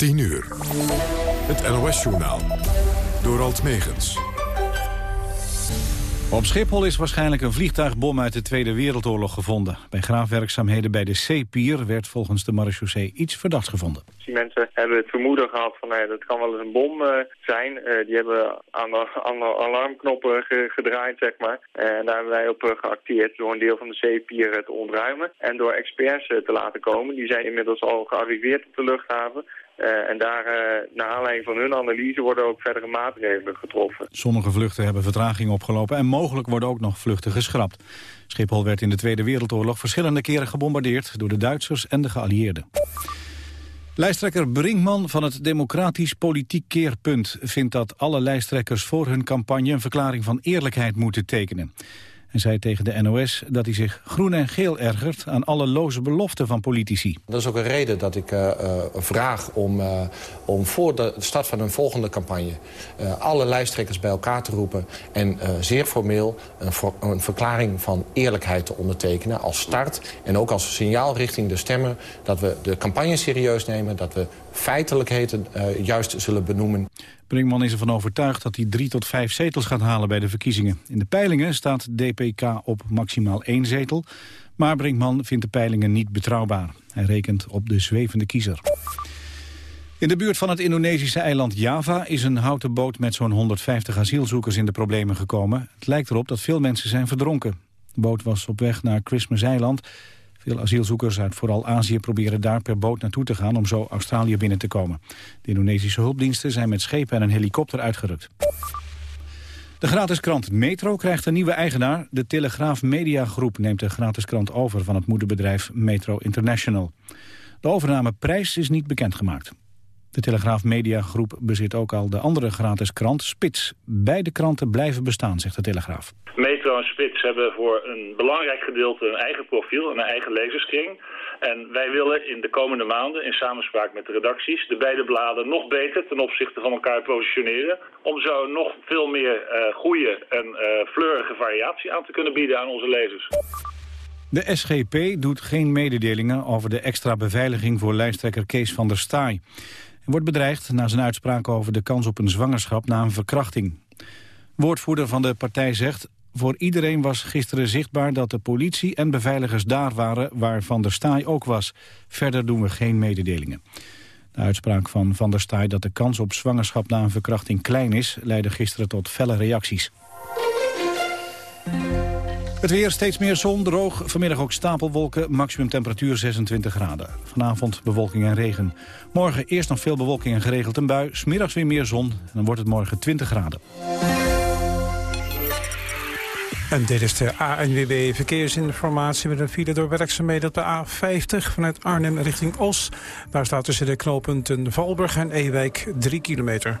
10 uur. Het NOS-journaal. Door Alt Megens. Op Schiphol is waarschijnlijk een vliegtuigbom uit de Tweede Wereldoorlog gevonden. Bij graafwerkzaamheden bij de C-pier werd volgens de marechaussee iets verdachts gevonden. Die mensen hebben het vermoeden gehad van nee, dat kan wel eens een bom uh, zijn. Uh, die hebben aan de, aan de alarmknoppen ge, gedraaid, zeg maar. En daar hebben wij op uh, geacteerd door een deel van de C-pier te ontruimen. En door experts te laten komen. Die zijn inmiddels al gearriveerd op de luchthaven. Uh, en daar, uh, naar aanleiding van hun analyse, worden ook verdere maatregelen getroffen. Sommige vluchten hebben vertraging opgelopen en mogelijk worden ook nog vluchten geschrapt. Schiphol werd in de Tweede Wereldoorlog verschillende keren gebombardeerd door de Duitsers en de geallieerden. Lijsttrekker Brinkman van het Democratisch Politiek Keerpunt vindt dat alle lijsttrekkers voor hun campagne een verklaring van eerlijkheid moeten tekenen en zei tegen de NOS dat hij zich groen en geel ergert aan alle loze beloften van politici. Dat is ook een reden dat ik uh, uh, vraag om, uh, om voor de start van een volgende campagne... alle lijsttrekkers bij elkaar te roepen en zeer formeel een, een, verklaring van eerlijkheid te ondertekenen... als start en ook als signaal richting de stemmer dat we de campagne serieus nemen... dat we feitelijkheden juist zullen benoemen. Brinkman is ervan overtuigd dat hij drie tot vijf zetels gaat halen bij de verkiezingen. In de peilingen staat DPK op maximaal één zetel. Maar Brinkman vindt de peilingen niet betrouwbaar. Hij rekent op de zwevende kiezer. In de buurt van het Indonesische eiland Java is een houten boot met zo'n 150 asielzoekers in de problemen gekomen. Het lijkt erop dat veel mensen zijn verdronken. De boot was op weg naar Christmas Eiland veel asielzoekers uit vooral Azië proberen daar per boot naartoe te gaan om zo Australië binnen te komen. De Indonesische hulpdiensten zijn met schepen en een helikopter uitgerukt. De gratis krant Metro krijgt een nieuwe eigenaar. De Telegraaf Media Groep neemt de gratis krant over van het moederbedrijf Metro International. De overnameprijs is niet bekendgemaakt. De Telegraaf Media Groep bezit ook al de andere gratis krant Spits. Beide kranten blijven bestaan, zegt de Telegraaf. Metro en Spits hebben voor een belangrijk gedeelte een eigen profiel, een eigen lezerskring. En wij willen in de komende maanden in samenspraak met de redacties de beide bladen nog beter ten opzichte van elkaar positioneren. Om zo nog veel meer uh, goede en uh, fleurige variatie aan te kunnen bieden aan onze lezers. De SGP doet geen mededelingen over de extra beveiliging voor lijsttrekker Kees van der Staaij wordt bedreigd na zijn uitspraak over de kans op een zwangerschap na een verkrachting. Woordvoerder van de partij zegt... Voor iedereen was gisteren zichtbaar dat de politie en beveiligers daar waren... waar Van der Staaij ook was. Verder doen we geen mededelingen. De uitspraak van Van der Staaij dat de kans op zwangerschap na een verkrachting klein is... leidde gisteren tot felle reacties. Het weer steeds meer zon, droog. Vanmiddag ook stapelwolken, maximum temperatuur 26 graden. Vanavond bewolking en regen. Morgen eerst nog veel bewolking en geregeld een bui. Smiddags weer meer zon en dan wordt het morgen 20 graden. En dit is de ANWB Verkeersinformatie met een file door werkzaamheden op de A50 vanuit Arnhem richting Os. Daar staat tussen de knooppunten Valburg en Ewijk 3 kilometer.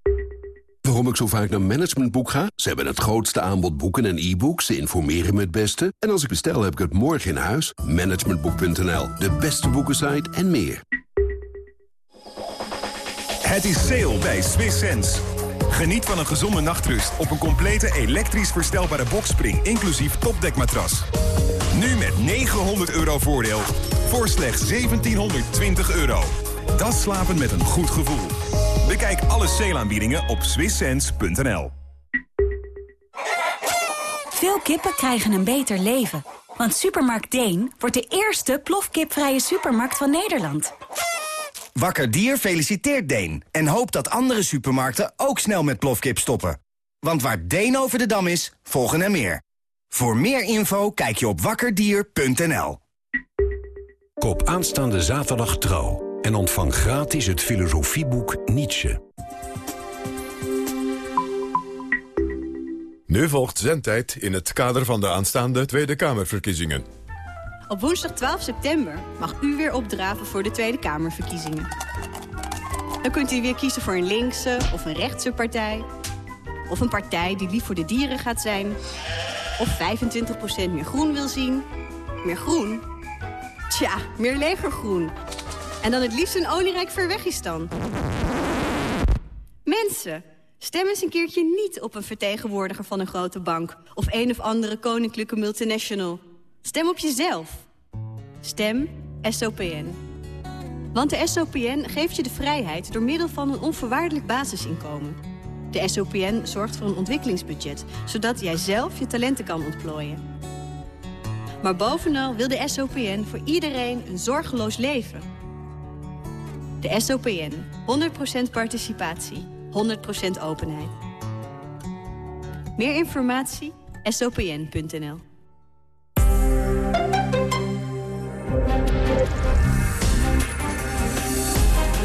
Waarom ik zo vaak naar Managementboek ga? Ze hebben het grootste aanbod boeken en e-books. Ze informeren me het beste. En als ik bestel, heb ik het morgen in huis. Managementboek.nl, de beste boekensite en meer. Het is sale bij Swiss Sense. Geniet van een gezonde nachtrust op een complete elektrisch verstelbare bokspring... inclusief topdekmatras. Nu met 900 euro voordeel voor slechts 1720 euro. Dat slapen met een goed gevoel. Bekijk alle sale op swisssense.nl. Veel kippen krijgen een beter leven. Want Supermarkt Deen wordt de eerste plofkipvrije supermarkt van Nederland. Wakker Dier feliciteert Deen en hoopt dat andere supermarkten ook snel met plofkip stoppen. Want waar Deen over de dam is, volgen er meer. Voor meer info kijk je op wakkerdier.nl. Koop aanstaande zaterdag trouw en ontvang gratis het filosofieboek Nietzsche. Nu volgt zendtijd in het kader van de aanstaande Tweede Kamerverkiezingen. Op woensdag 12 september mag u weer opdraven voor de Tweede Kamerverkiezingen. Dan kunt u weer kiezen voor een linkse of een rechtse partij Of een partij die lief voor de dieren gaat zijn. Of 25% meer groen wil zien. Meer groen? Tja, meer legergroen. En dan het liefst een olierijk Verwegistan. Mensen, stem eens een keertje niet op een vertegenwoordiger van een grote bank... of een of andere koninklijke multinational. Stem op jezelf. Stem SOPN. Want de SOPN geeft je de vrijheid door middel van een onvoorwaardelijk basisinkomen. De SOPN zorgt voor een ontwikkelingsbudget, zodat jij zelf je talenten kan ontplooien. Maar bovenal wil de SOPN voor iedereen een zorgeloos leven. De SOPN, 100% participatie, 100% openheid. Meer informatie? sopn.nl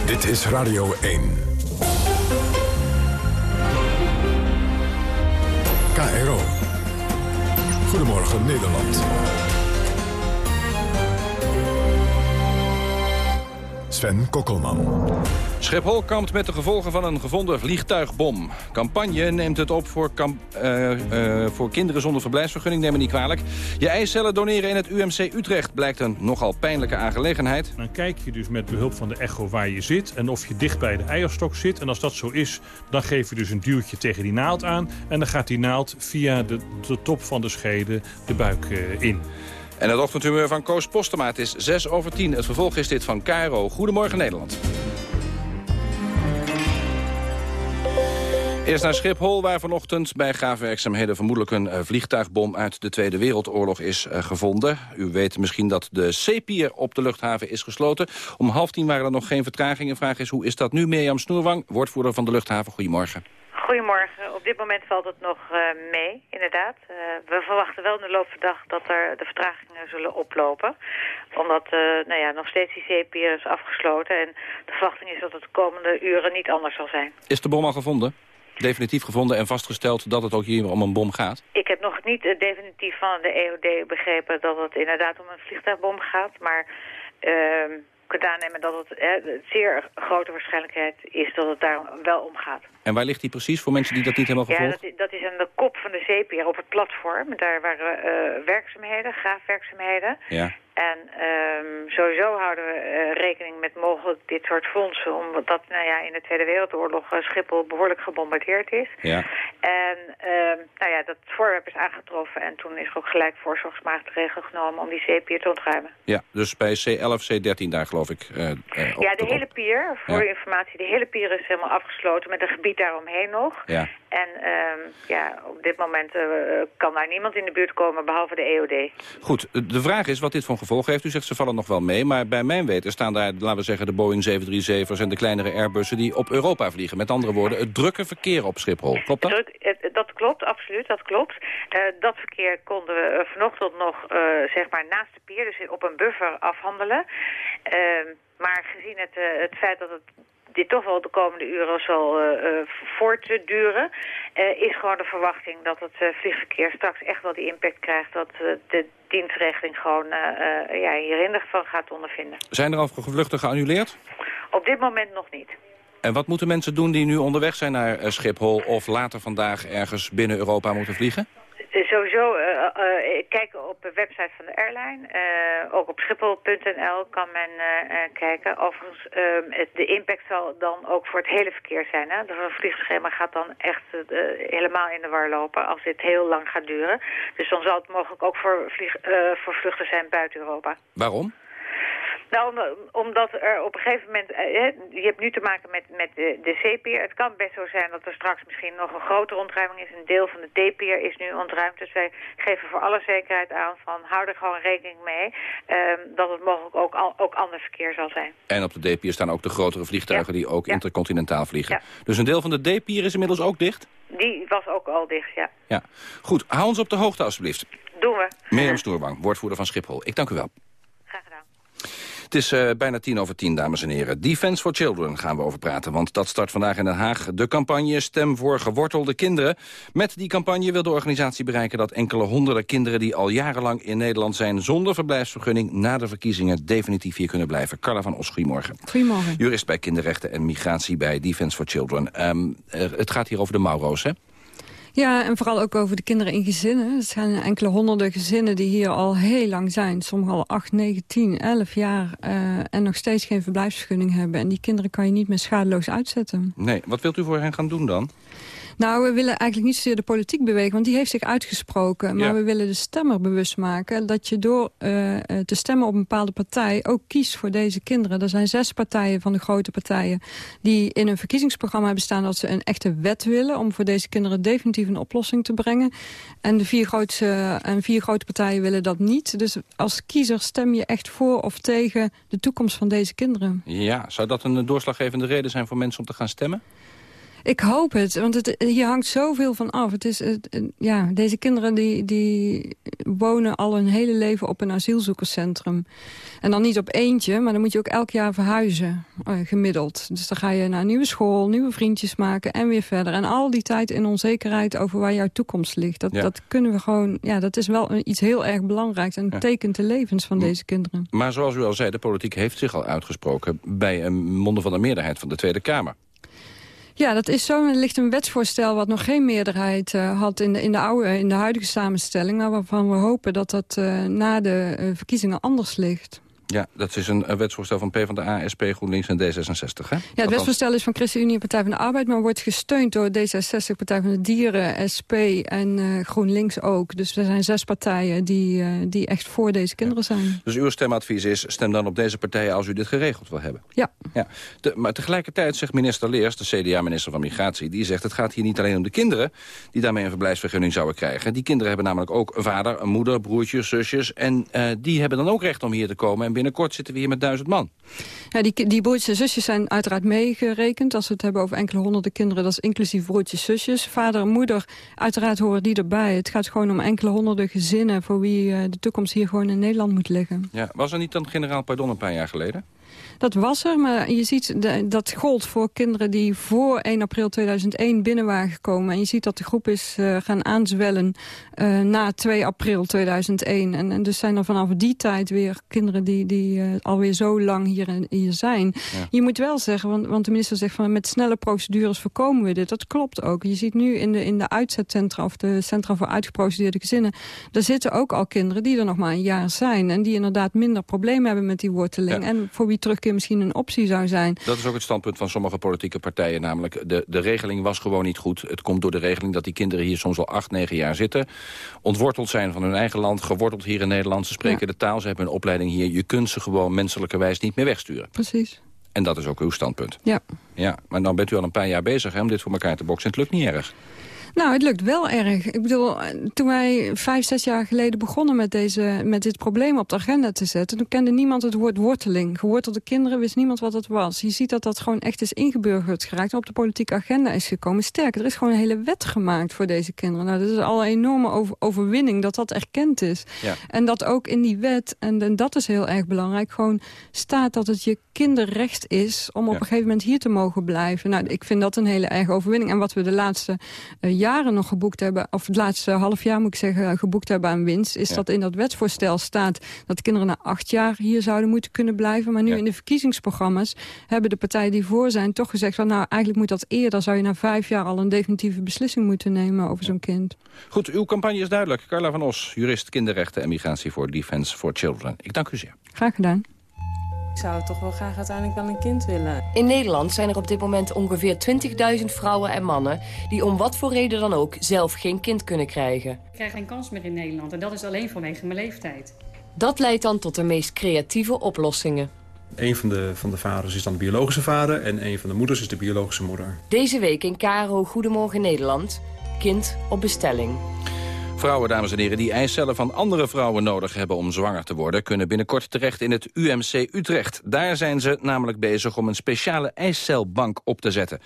Dit is Radio 1. KRO. Goedemorgen Nederland. Sven Kokkelman. Schiphol kampt met de gevolgen van een gevonden vliegtuigbom. Campagne neemt het op voor, kamp, uh, uh, voor kinderen zonder verblijfsvergunning, neem me niet kwalijk. Je eicellen doneren in het UMC Utrecht blijkt een nogal pijnlijke aangelegenheid. Dan kijk je dus met behulp van de echo waar je zit... en of je dicht bij de eierstok zit. En als dat zo is, dan geef je dus een duwtje tegen die naald aan... en dan gaat die naald via de, de top van de schede de buik uh, in. En het ochtendhumeur van Koos Postema. Is 6 over 10. Het vervolg is dit van Caro. Goedemorgen Nederland. Eerst naar Schiphol, waar vanochtend bij graafwerkzaamheden vermoedelijk een uh, vliegtuigbom uit de Tweede Wereldoorlog is uh, gevonden. U weet misschien dat de C-pier op de luchthaven is gesloten. Om half tien waren er nog geen vertragingen. Vraag is, hoe is dat nu? Mirjam Snoerwang, woordvoerder van de luchthaven. Goedemorgen. Goedemorgen. Op dit moment valt het nog uh, mee, inderdaad. Uh, we verwachten wel in de loop van de dag dat er de vertragingen zullen oplopen. Omdat uh, nou ja, nog steeds die zeepier is afgesloten. En de verwachting is dat het de komende uren niet anders zal zijn. Is de bom al gevonden? Definitief gevonden en vastgesteld dat het ook hier om een bom gaat? Ik heb nog niet definitief van de EOD begrepen dat het inderdaad om een vliegtuigbom gaat. Maar ehm, kunt aannemen dat het hè, zeer grote waarschijnlijkheid is dat het daar wel om gaat. En waar ligt die precies voor mensen die dat niet helemaal gevolgd? Ja, dat, dat, is aan de kop van de zeepier op het platform. Daar waren uh, werkzaamheden, graafwerkzaamheden. Ja. En um, sowieso houden we uh, rekening met mogelijk dit soort fondsen... omdat nou ja, in de Tweede Wereldoorlog uh, Schiphol behoorlijk gebombardeerd is. Ja. En um, nou ja, dat voorwerp is aangetroffen... en toen is er ook gelijk voorzorgsmaatregelen genomen om die zeepier te ontruimen. Ja, dus bij C11, C13 daar geloof ik. Uh, ja, de hele pier, voor ja. informatie, de hele pier is helemaal afgesloten... met een gebied daaromheen nog. Ja. En um, ja, op dit moment kan daar niemand in de buurt komen behalve de EOD. Goed, de vraag is wat dit voor gevolgen heeft. U zegt ze vallen nog wel mee, maar bij mijn weten staan daar, laten we zeggen, de Boeing 737's en de kleinere Airbussen die op Europa vliegen. Met andere woorden, het drukke verkeer op Schiphol. Klopt dat? Druk, dat klopt, absoluut, dat klopt. Uh, dat verkeer konden we uh, vanochtend nog, zeg maar, naast de pier, dus op een buffer afhandelen. Ehm, maar gezien het, het feit dat het dit toch wel de komende uren zal uh, uh, voortduren... Uh, is gewoon de verwachting dat het vliegverkeer straks echt wel die impact krijgt... dat de dienstregeling gewoon ja, hier hinder van gaat ondervinden. Zijn er al vluchten geannuleerd? Op dit moment nog niet. En wat moeten mensen doen die nu onderweg zijn naar Schiphol... of later vandaag ergens binnen Europa moeten vliegen? Sowieso uh, uh, kijken op de website van de airline. Ook op schiphol.nl kan men kijken. Overigens, het, de impact zal dan ook voor het hele verkeer zijn. Hè? Dus een vliegschema gaat dan echt helemaal in de war lopen als dit heel lang gaat duren. Dus dan zal het mogelijk ook voor, vlieg, voor vluchten zijn buiten Europa. Waarom? Nou, omdat er op een gegeven moment... Eh, je hebt nu te maken met, met de, de C-pier. Het kan best zo zijn dat er straks misschien nog een grotere ontruiming is. Een deel van de D-pier is nu ontruimd. Dus wij geven voor alle zekerheid aan van... hou er gewoon rekening mee um, dat het mogelijk ook, al, ook ander verkeer zal zijn. En op de D-pier staan ook de grotere vliegtuigen... Ja. die ook ja. intercontinentaal vliegen. Ja. Dus een deel van de D-pier is inmiddels ook dicht? Die was ook al dicht, ja. ja. Goed, hou ons op de hoogte alstublieft. Doen we. Mirjam Stoerbang, woordvoerder van Schiphol. Ik dank u wel. Het is uh, bijna tien over tien, dames en heren. Defense for Children gaan we over praten, want dat start vandaag in Den Haag. De campagne Stem voor gewortelde kinderen. Met die campagne wil de organisatie bereiken dat enkele honderden kinderen... die al jarenlang in Nederland zijn zonder verblijfsvergunning... na de verkiezingen definitief hier kunnen blijven. Carla van Os, goedemorgen. Goedemorgen. Jurist bij kinderrechten en migratie bij Defense for Children. Um, het gaat hier over de Mauro's, hè? Ja, en vooral ook over de kinderen in gezinnen. Er zijn enkele honderden gezinnen die hier al heel lang zijn. Sommige al 8, 9, 10, 11 jaar. Uh, en nog steeds geen verblijfsvergunning hebben. En die kinderen kan je niet meer schadeloos uitzetten. Nee, wat wilt u voor hen gaan doen dan? Nou, we willen eigenlijk niet zozeer de politiek bewegen, want die heeft zich uitgesproken. Maar we willen de stemmer bewust maken dat je door uh, te stemmen op een bepaalde partij ook kiest voor deze kinderen. Er zijn zes partijen van de grote partijen die in een verkiezingsprogramma hebben staan dat ze een echte wet willen om voor deze kinderen definitief een oplossing te brengen. En de vier, grootste, en vier grote partijen willen dat niet. Dus als kiezer stem je echt voor of tegen de toekomst van deze kinderen. Ja, zou dat een doorslaggevende reden zijn voor mensen om te gaan stemmen? Ik hoop het, want het, hier hangt zoveel van af. Het is, het, ja, deze kinderen die, die wonen al hun hele leven op een asielzoekerscentrum. En dan niet op eentje, maar dan moet je ook elk jaar verhuizen, eh, gemiddeld. Dus dan ga je naar een nieuwe school, nieuwe vriendjes maken en weer verder. En al die tijd in onzekerheid over waar jouw toekomst ligt. Dat, dat kunnen we gewoon, ja, dat is wel iets heel erg belangrijks. En tekent de levens van deze kinderen. Maar zoals u al zei, de politiek heeft zich al uitgesproken... bij een monden van de meerderheid van de Tweede Kamer. Ja, dat is zo. Er ligt een wetsvoorstel wat nog geen meerderheid uh, had in de, in, de oude, in de huidige samenstelling. Maar waarvan we hopen dat dat uh, na de uh, verkiezingen anders ligt. Ja, dat is een, wetsvoorstel van PvdA, SP, GroenLinks en D66, hè? Ja, het wetsvoorstel is van ChristenUnie Partij van de Arbeid... maar wordt gesteund door D66, Partij van de Dieren, SP en uh, GroenLinks ook. Dus er zijn zes partijen die, uh, die echt voor deze kinderen zijn. Dus uw stemadvies is, stem dan op deze partijen als u dit geregeld wil hebben? Ja. ja. Maar tegelijkertijd zegt minister Leers, de CDA-minister van Migratie... die zegt, het gaat hier niet alleen om de kinderen... die daarmee een verblijfsvergunning zouden krijgen. Die kinderen hebben namelijk ook een vader, een moeder, broertjes, zusjes... en uh, die hebben dan ook recht om hier te komen... En binnenkort zitten we hier met duizend man. Ja, die, die broertjes en zusjes zijn uiteraard meegerekend. Als we het hebben over enkele honderden kinderen, dat is inclusief broertjes en zusjes. Vader en moeder, uiteraard horen die erbij. Het gaat gewoon om enkele honderden gezinnen... voor wie uh, de toekomst hier gewoon in Nederland moet liggen. Ja, was er niet dan generaal pardon een paar jaar geleden? Dat was er, maar je ziet de, dat gold voor kinderen die voor 1 april 2001 binnen waren gekomen. En je ziet dat de groep is uh, gaan aanzwellen uh, na 2 april 2001. En, en, dus zijn er vanaf die tijd weer kinderen die, die uh, alweer zo lang hier, hier zijn. Ja. Je moet wel zeggen, want, want de minister zegt van met snelle procedures voorkomen we dit. Dat klopt ook. Je ziet nu in de, in de uitzetcentra of de centra voor uitgeprocedeerde gezinnen... daar zitten ook al kinderen die er nog maar een jaar zijn. En die inderdaad minder problemen hebben met die worteling. Ja. En voor wie terug misschien een optie zou zijn. Dat is ook het standpunt van sommige politieke partijen. Namelijk, de, de regeling was gewoon niet goed. Het komt door de regeling dat die kinderen hier soms al acht, negen jaar zitten. Ontworteld zijn van hun eigen land, geworteld hier in Nederland. Ze spreken ja. de taal, ze hebben een opleiding hier. Je kunt ze gewoon menselijkerwijs niet meer wegsturen. Precies. En dat is ook uw standpunt. Ja. Ja, maar dan bent u al een paar jaar bezig hè, om dit voor elkaar te boksen. Het lukt niet erg. Nou, het lukt wel erg. Ik bedoel, toen wij vijf, zes jaar geleden begonnen met, deze, met dit probleem op de agenda te zetten... toen kende niemand het woord worteling. Gewortelde kinderen wist niemand wat het was. Je ziet dat dat gewoon echt is ingeburgerd geraakt en op de politieke agenda is gekomen. Sterker, er is gewoon een hele wet gemaakt voor deze kinderen. Nou, dat is al een enorme over, overwinning dat dat erkend is. Ja. En dat ook in die wet, en, en, dat is heel erg belangrijk... gewoon staat dat het je kinderrecht is om op ja. een gegeven moment hier te mogen blijven. Nou, ik vind dat een hele erg overwinning. En wat we de laatste uh, jaren nog geboekt hebben... of het laatste half jaar moet ik zeggen, geboekt hebben aan winst... is ja. dat in dat wetsvoorstel staat dat kinderen na acht jaar hier zouden moeten kunnen blijven. Maar nu ja. in de verkiezingsprogramma's hebben de partijen die voor zijn... toch gezegd van nou, eigenlijk moet dat eerder. Zou je na vijf jaar al een definitieve beslissing moeten nemen over zo'n kind. Goed, uw campagne is duidelijk. Carla van Os, jurist kinderrechten en migratie voor Defense for Children. Ik dank u zeer. Graag gedaan. Ik zou toch wel graag uiteindelijk wel een kind willen. In Nederland zijn er op dit moment ongeveer 20.000 vrouwen en mannen... die om wat voor reden dan ook zelf geen kind kunnen krijgen. Ik krijg geen kans meer in Nederland en dat is alleen vanwege mijn leeftijd. Dat leidt dan tot de meest creatieve oplossingen. Een van de, van de vaders is dan de biologische vader... en een van de moeders is de biologische moeder. Deze week in Caro Goedemorgen Nederland... kind op bestelling. Vrouwen, dames en heren, die eicellen van andere vrouwen nodig hebben om zwanger te worden... kunnen binnenkort terecht in het UMC Utrecht. Daar zijn ze namelijk bezig om een speciale eicelbank op te zetten.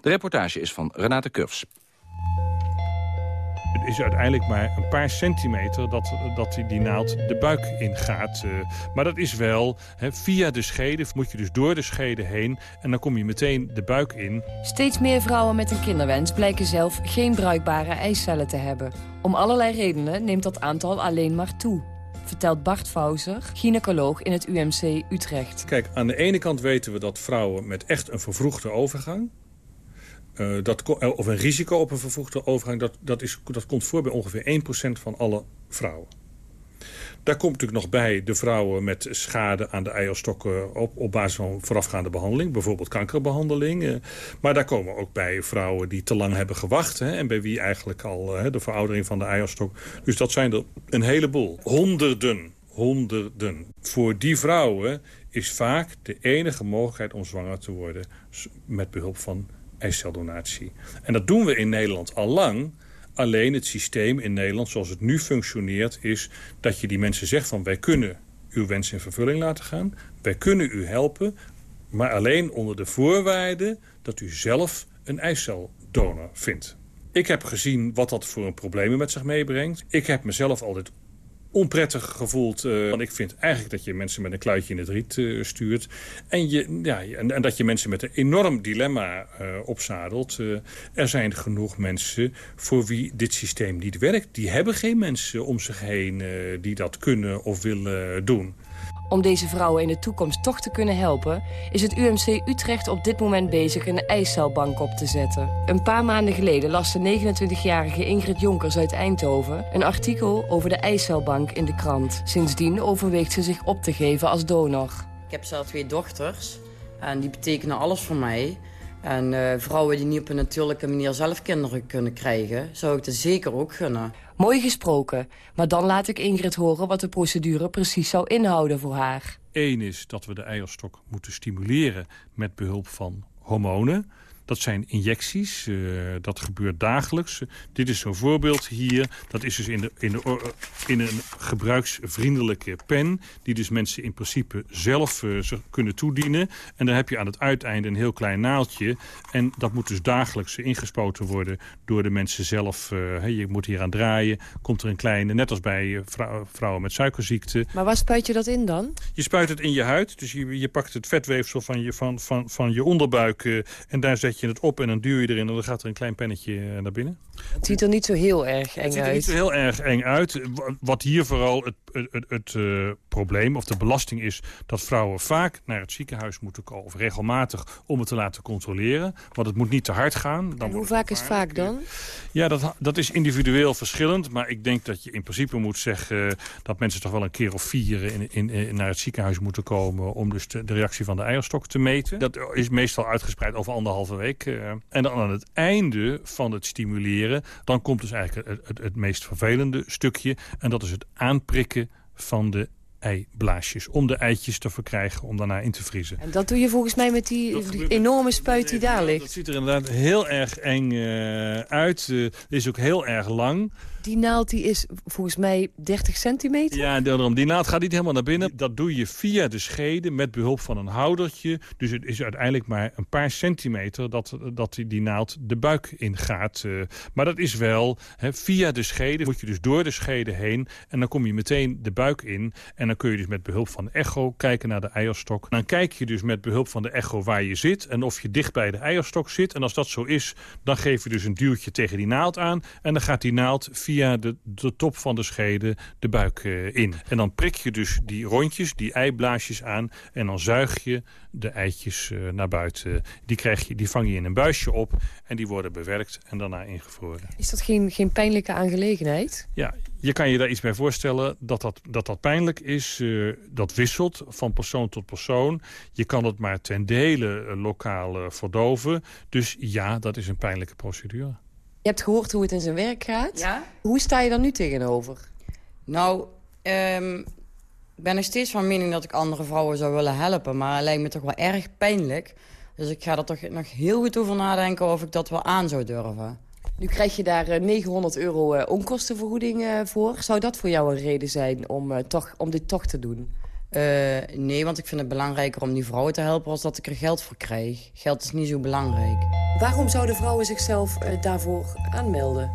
De reportage is van Renate Kurfs. Is uiteindelijk maar een paar centimeter dat, dat die, die naald de buik ingaat. Uh, maar dat is wel, he, via de schede moet je dus door de schede heen... en dan kom je meteen de buik in. Steeds meer vrouwen met een kinderwens blijken zelf geen bruikbare eicellen te hebben. Om allerlei redenen neemt dat aantal alleen maar toe vertelt Bart Fauser, gynaecoloog in het UMC Utrecht. Kijk, aan de ene kant weten we dat vrouwen met echt een vervroegde overgang Uh, dat, of een risico op een vervroegde overgang, dat, dat, is, dat komt voor bij ongeveer 1% van alle vrouwen. Daar komt natuurlijk nog bij de vrouwen met schade aan de eierstokken op, op basis van voorafgaande behandeling. Bijvoorbeeld kankerbehandeling. Eh, maar daar komen ook bij vrouwen die te lang hebben gewacht. Hè, en bij wie eigenlijk al de veroudering van de eierstok. Dus dat zijn er een heleboel. Honderden, honderden. Voor die vrouwen is vaak de enige mogelijkheid om zwanger te worden met behulp van eiceldonatie. En dat doen we in Nederland al lang. Alleen het systeem in Nederland zoals het nu functioneert... is dat je die mensen zegt van wij kunnen uw wens in vervulling laten gaan. Wij kunnen u helpen, maar alleen onder de voorwaarde... dat u zelf een eiceldonor vindt. Ik heb gezien wat dat voor een problemen met zich meebrengt. Ik heb mezelf altijd onprettig gevoeld. Uh, want ik vind eigenlijk dat je mensen met een kluitje in het riet uh, stuurt. En, je, ja, en, dat je mensen met een enorm dilemma uh, opzadelt. er zijn genoeg mensen voor wie dit systeem niet werkt. Die hebben geen mensen om zich heen die dat kunnen of willen doen. Om deze vrouwen in de toekomst toch te kunnen helpen... is het UMC Utrecht op dit moment bezig een ijscelbank op te zetten. Een paar maanden geleden las de 29-jarige Ingrid Jonkers uit Eindhoven... een artikel over de ijscelbank in de krant. Sindsdien overweegt ze zich op te geven als donor. Ik heb zelf twee dochters en die betekenen alles voor mij... En uh, vrouwen die niet op een natuurlijke manier zelf kinderen kunnen krijgen... zou ik het zeker ook gunnen. Mooi gesproken, maar dan laat ik Ingrid horen... wat de procedure precies zou inhouden voor haar. Eén is dat we de eierstok moeten stimuleren met behulp van hormonen. Dat zijn injecties, uh, dat gebeurt dagelijks. Dit is zo'n voorbeeld hier. Dat is dus in, de, in, de, in een gebruiksvriendelijke pen... die dus mensen in principe zelf uh, kunnen toedienen. En dan heb je aan het uiteinde een heel klein naaldje. En dat moet dus dagelijks ingespoten worden door de mensen zelf. Je moet hier aan draaien. Komt er een kleine, net als bij vrou vrouwen met suikerziekte. Maar waar spuit je dat in dan? Je spuit het in je huid. Dus je, je pakt het vetweefsel van je, van, van, van je onderbuik... en daar zet je het op en dan duw je erin... en dan gaat er een klein pennetje eh, naar binnen. Het ziet er niet zo heel erg eng uit. Het ziet er niet zo heel erg eng uit. Wat hier vooral het, het, het uh, probleem of de belasting is... dat vrouwen vaak naar het ziekenhuis moeten komen... of regelmatig om het te laten controleren. Want het moet niet te hard gaan. Dan en hoe vaak is vaak dan? Ja, dat, dat is individueel verschillend. Maar ik denk dat je in principe moet zeggen... dat mensen toch wel een keer of vier in, in, in naar het ziekenhuis moeten komen... om dus de, de reactie van de eierstok te meten. Dat is meestal uitgespreid over anderhalve week. Uh, en dan aan het einde van het stimuleren... dan komt dus eigenlijk het, het, het meest vervelende stukje. En dat is het aanprikken van de eiblaasjes. Om de eitjes te verkrijgen, om daarna in te vriezen. En dat doe je volgens mij met die, die enorme spuit die daar ligt. Dat ziet er inderdaad heel erg eng uh, uit. Uh, is ook heel erg lang. Die naald die is volgens mij 30 centimeter? Ja, daarom. Die naald gaat niet helemaal naar binnen. Dat doe je via de schede met behulp van een houdertje. Dus het is uiteindelijk maar een paar centimeter dat, dat die, naald de buik ingaat. Uh, maar dat is wel, via de schede moet je dus door de schede heen. En dan kom je meteen de buik in. En dan kun je dus met behulp van echo kijken naar de eierstok. Dan kijk je dus met behulp van de echo waar je zit. En of je dicht bij de eierstok zit. En als dat zo is, dan geef je dus een duwtje tegen die naald aan. En dan gaat die naald via via de, de top van de schede de buik uh, in. En dan prik je dus die rondjes, die eiblaasjes aan... en dan zuig je de eitjes uh, naar buiten. Die, krijg je, die vang je in een buisje op en die worden bewerkt en daarna ingevroren. Is dat geen, geen pijnlijke aangelegenheid? Ja, je kan je daar iets bij voorstellen dat dat, dat, dat pijnlijk is. Uh, dat wisselt van persoon tot persoon. Je kan het maar ten dele uh, lokaal verdoven. Dus ja, dat is een pijnlijke procedure. Je hebt gehoord hoe het in zijn werk gaat. Ja? Hoe sta je daar nu tegenover? Nou, um, ik ben nog steeds van mening dat ik andere vrouwen zou willen helpen. Maar het lijkt me toch wel erg pijnlijk. Dus ik ga er toch nog heel goed over nadenken of ik dat wel aan zou durven. Nu krijg je daar 900 euro onkostenvergoeding voor. Zou dat voor jou een reden zijn om, toch, om dit toch te doen? Uh, nee, want ik vind het belangrijker om die vrouwen te helpen... als dat ik er geld voor krijg. Geld is niet zo belangrijk. Waarom zouden vrouwen zichzelf uh, daarvoor aanmelden?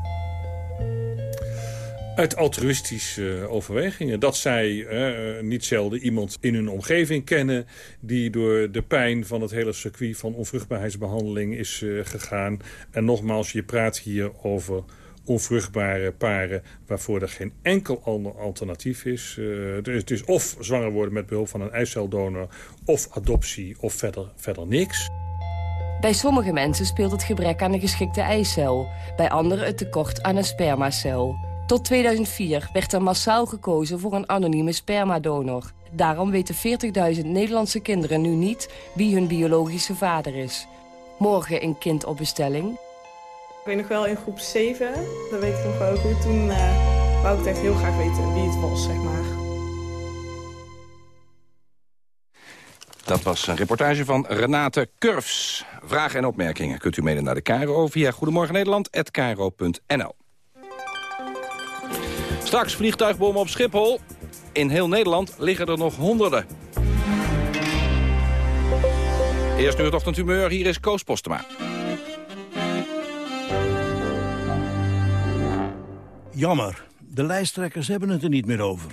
Uit altruïstische overwegingen. Dat zij uh, niet zelden iemand in hun omgeving kennen... die door de pijn van het hele circuit van onvruchtbaarheidsbehandeling is gegaan. En nogmaals, je praat hier over onvruchtbare paren waarvoor er geen enkel ander alternatief is. Dus het is of zwanger worden met behulp van een eiceldonor... of adoptie of verder, verder niks. Bij sommige mensen speelt het gebrek aan een geschikte eicel. Bij anderen het tekort aan een spermacel. Tot 2004 werd er massaal gekozen voor een anonieme spermadonor. Daarom weten 40.000 Nederlandse kinderen nu niet wie hun biologische vader is. Morgen een kind op bestelling. Ik weet nog wel in groep 7, dat weet ik nog wel goed. Toen uh, wou ik echt heel graag weten wie het was, zeg maar. Dat was een reportage van Renate Kurfs. Vragen en opmerkingen kunt u mede naar de KRO via Goedemorgen Nederland@kro.nl. Straks vliegtuigbommen op Schiphol. In heel Nederland liggen er nog honderden. Eerst nu het ochtendhumeur, hier is Koos Postema. Jammer, de lijsttrekkers hebben het er niet meer over.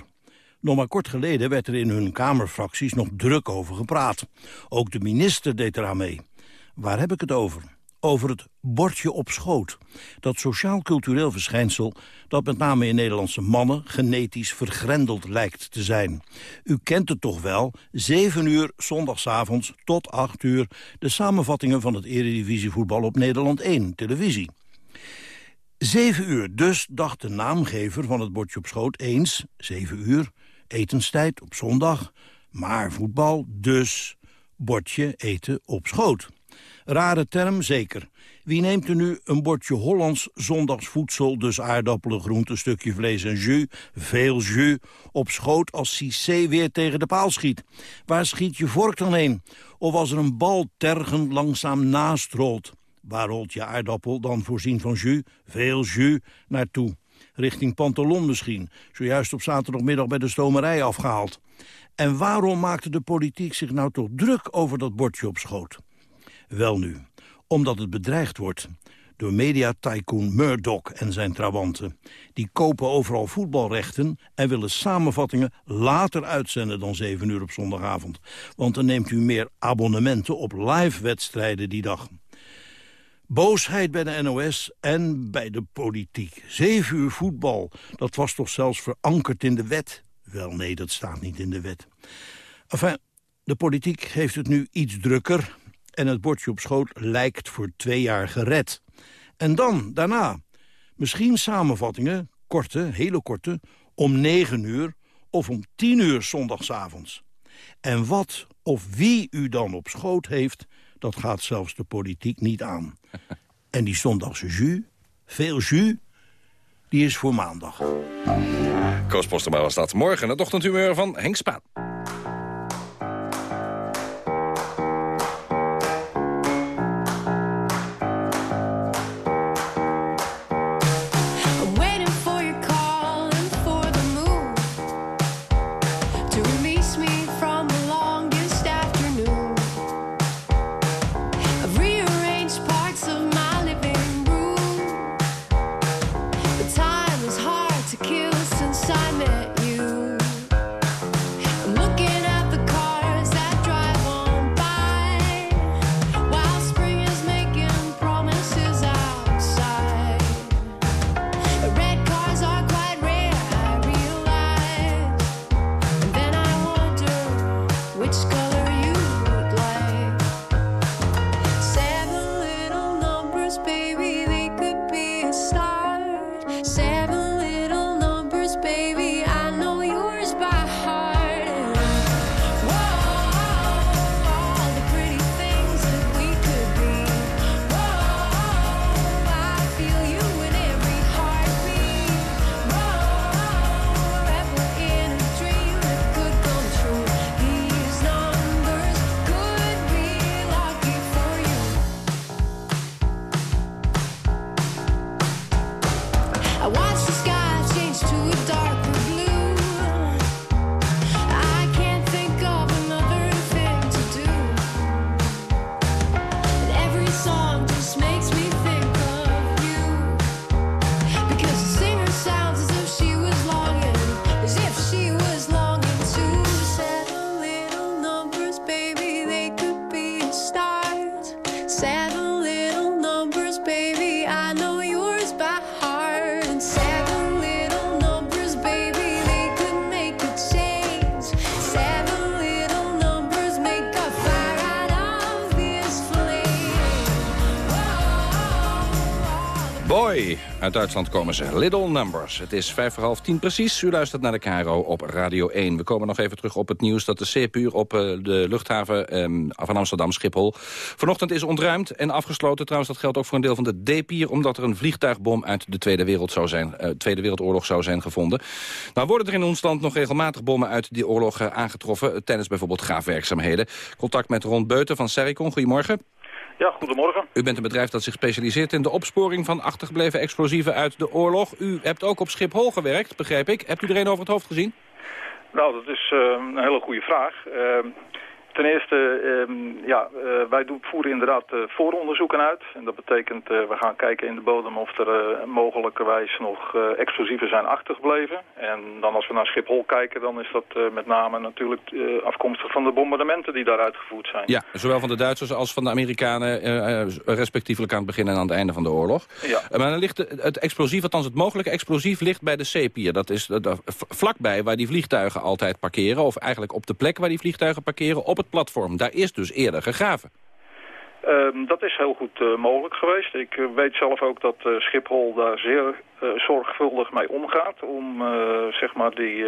Nog maar kort geleden werd er in hun kamerfracties nog druk over gepraat. Ook de minister deed eraan mee. Waar heb ik het over? Over het bordje op schoot. Dat sociaal-cultureel verschijnsel dat met name in Nederlandse mannen genetisch vergrendeld lijkt te zijn. U kent het toch wel, 7 uur zondagsavonds tot 8 uur... de samenvattingen van het eredivisievoetbal op Nederland 1, televisie. Zeven uur, dus dacht de naamgever van het bordje op schoot eens... zeven uur, etenstijd op zondag, maar voetbal, dus bordje eten op schoot. Rare term, zeker. Wie neemt er nu een bordje Hollands zondagsvoedsel... dus aardappelen, groenten, stukje vlees en jus, veel jus... op schoot als Cissé weer tegen de paal schiet? Waar schiet je vork dan heen? Of als er een bal tergend langzaam naast rolt? Waar rolt je aardappel dan voorzien van jus, veel jus, naartoe? Richting Pantalon misschien, zojuist op zaterdagmiddag bij de stomerij afgehaald. En waarom maakte de politiek zich nou toch druk over dat bordje op schoot? Wel nu, omdat het bedreigd wordt door mediatycoon Murdoch en zijn trawanten. Die kopen overal voetbalrechten en willen samenvattingen later uitzenden dan 7 uur op zondagavond. Want dan neemt u meer abonnementen op live-wedstrijden die dag. Boosheid bij de NOS en bij de politiek. Zeven uur voetbal, dat was toch zelfs verankerd in de wet? Wel nee, dat staat niet in de wet. Enfin, de politiek heeft het nu iets drukker... en het bordje op schoot lijkt voor twee jaar gered. En dan, daarna, misschien samenvattingen, korte, hele korte... om negen uur of om tien uur zondagsavonds. En wat of wie u dan op schoot heeft dat gaat zelfs de politiek niet aan. En die zondagse jus, veel jus, die is voor maandag. Koos Postema was dat. Morgen het ochtendhumeur van Henk Spaan. Duitsland komen ze. Little Numbers. Het is vijf voor half tien precies. U luistert naar de KRO op Radio 1. We komen nog even terug op het nieuws dat de C-puur op uh, de luchthaven um, van Amsterdam Schiphol vanochtend is ontruimd en afgesloten. Trouwens, dat geldt ook voor een deel van de D-pier... omdat er een vliegtuigbom uit de Tweede, zou zijn, uh, Tweede Wereldoorlog zou zijn gevonden. Nou worden er in ons land nog regelmatig bommen uit die oorlog uh, aangetroffen... tijdens bijvoorbeeld graafwerkzaamheden. Contact met Ron Beuten van Sericon. Goedemorgen. Ja, goedemorgen. U bent een bedrijf dat zich specialiseert in de opsporing van achtergebleven explosieven uit de oorlog. U hebt ook op Schiphol gewerkt, begreep ik. Hebt u er een over het hoofd gezien? Nou, dat is uh, een hele goede vraag. Uh, ten eerste, um, ja, uh, wij doen, voeren inderdaad uh, vooronderzoeken uit. En dat betekent, uh, we gaan kijken in de bodem of er mogelijkerwijs nog explosieven zijn achtergebleven. En dan als we naar Schiphol kijken, dan is dat met name natuurlijk afkomstig van de bombardementen die daar uitgevoerd zijn. Ja, zowel van de Duitsers als van de Amerikanen, respectievelijk aan het begin en aan het einde van de oorlog. Ja. maar dan ligt het explosief, althans het mogelijke explosief, ligt bij de C-pier. Dat is vlakbij waar die vliegtuigen altijd parkeren, of eigenlijk op de plek waar die vliegtuigen parkeren, op het platform. Daar is dus eerder gegraven. Um, dat is heel goed uh, mogelijk geweest. Ik uh, weet zelf ook dat uh, Schiphol daar zeer zorgvuldig mee omgaat... om zeg maar die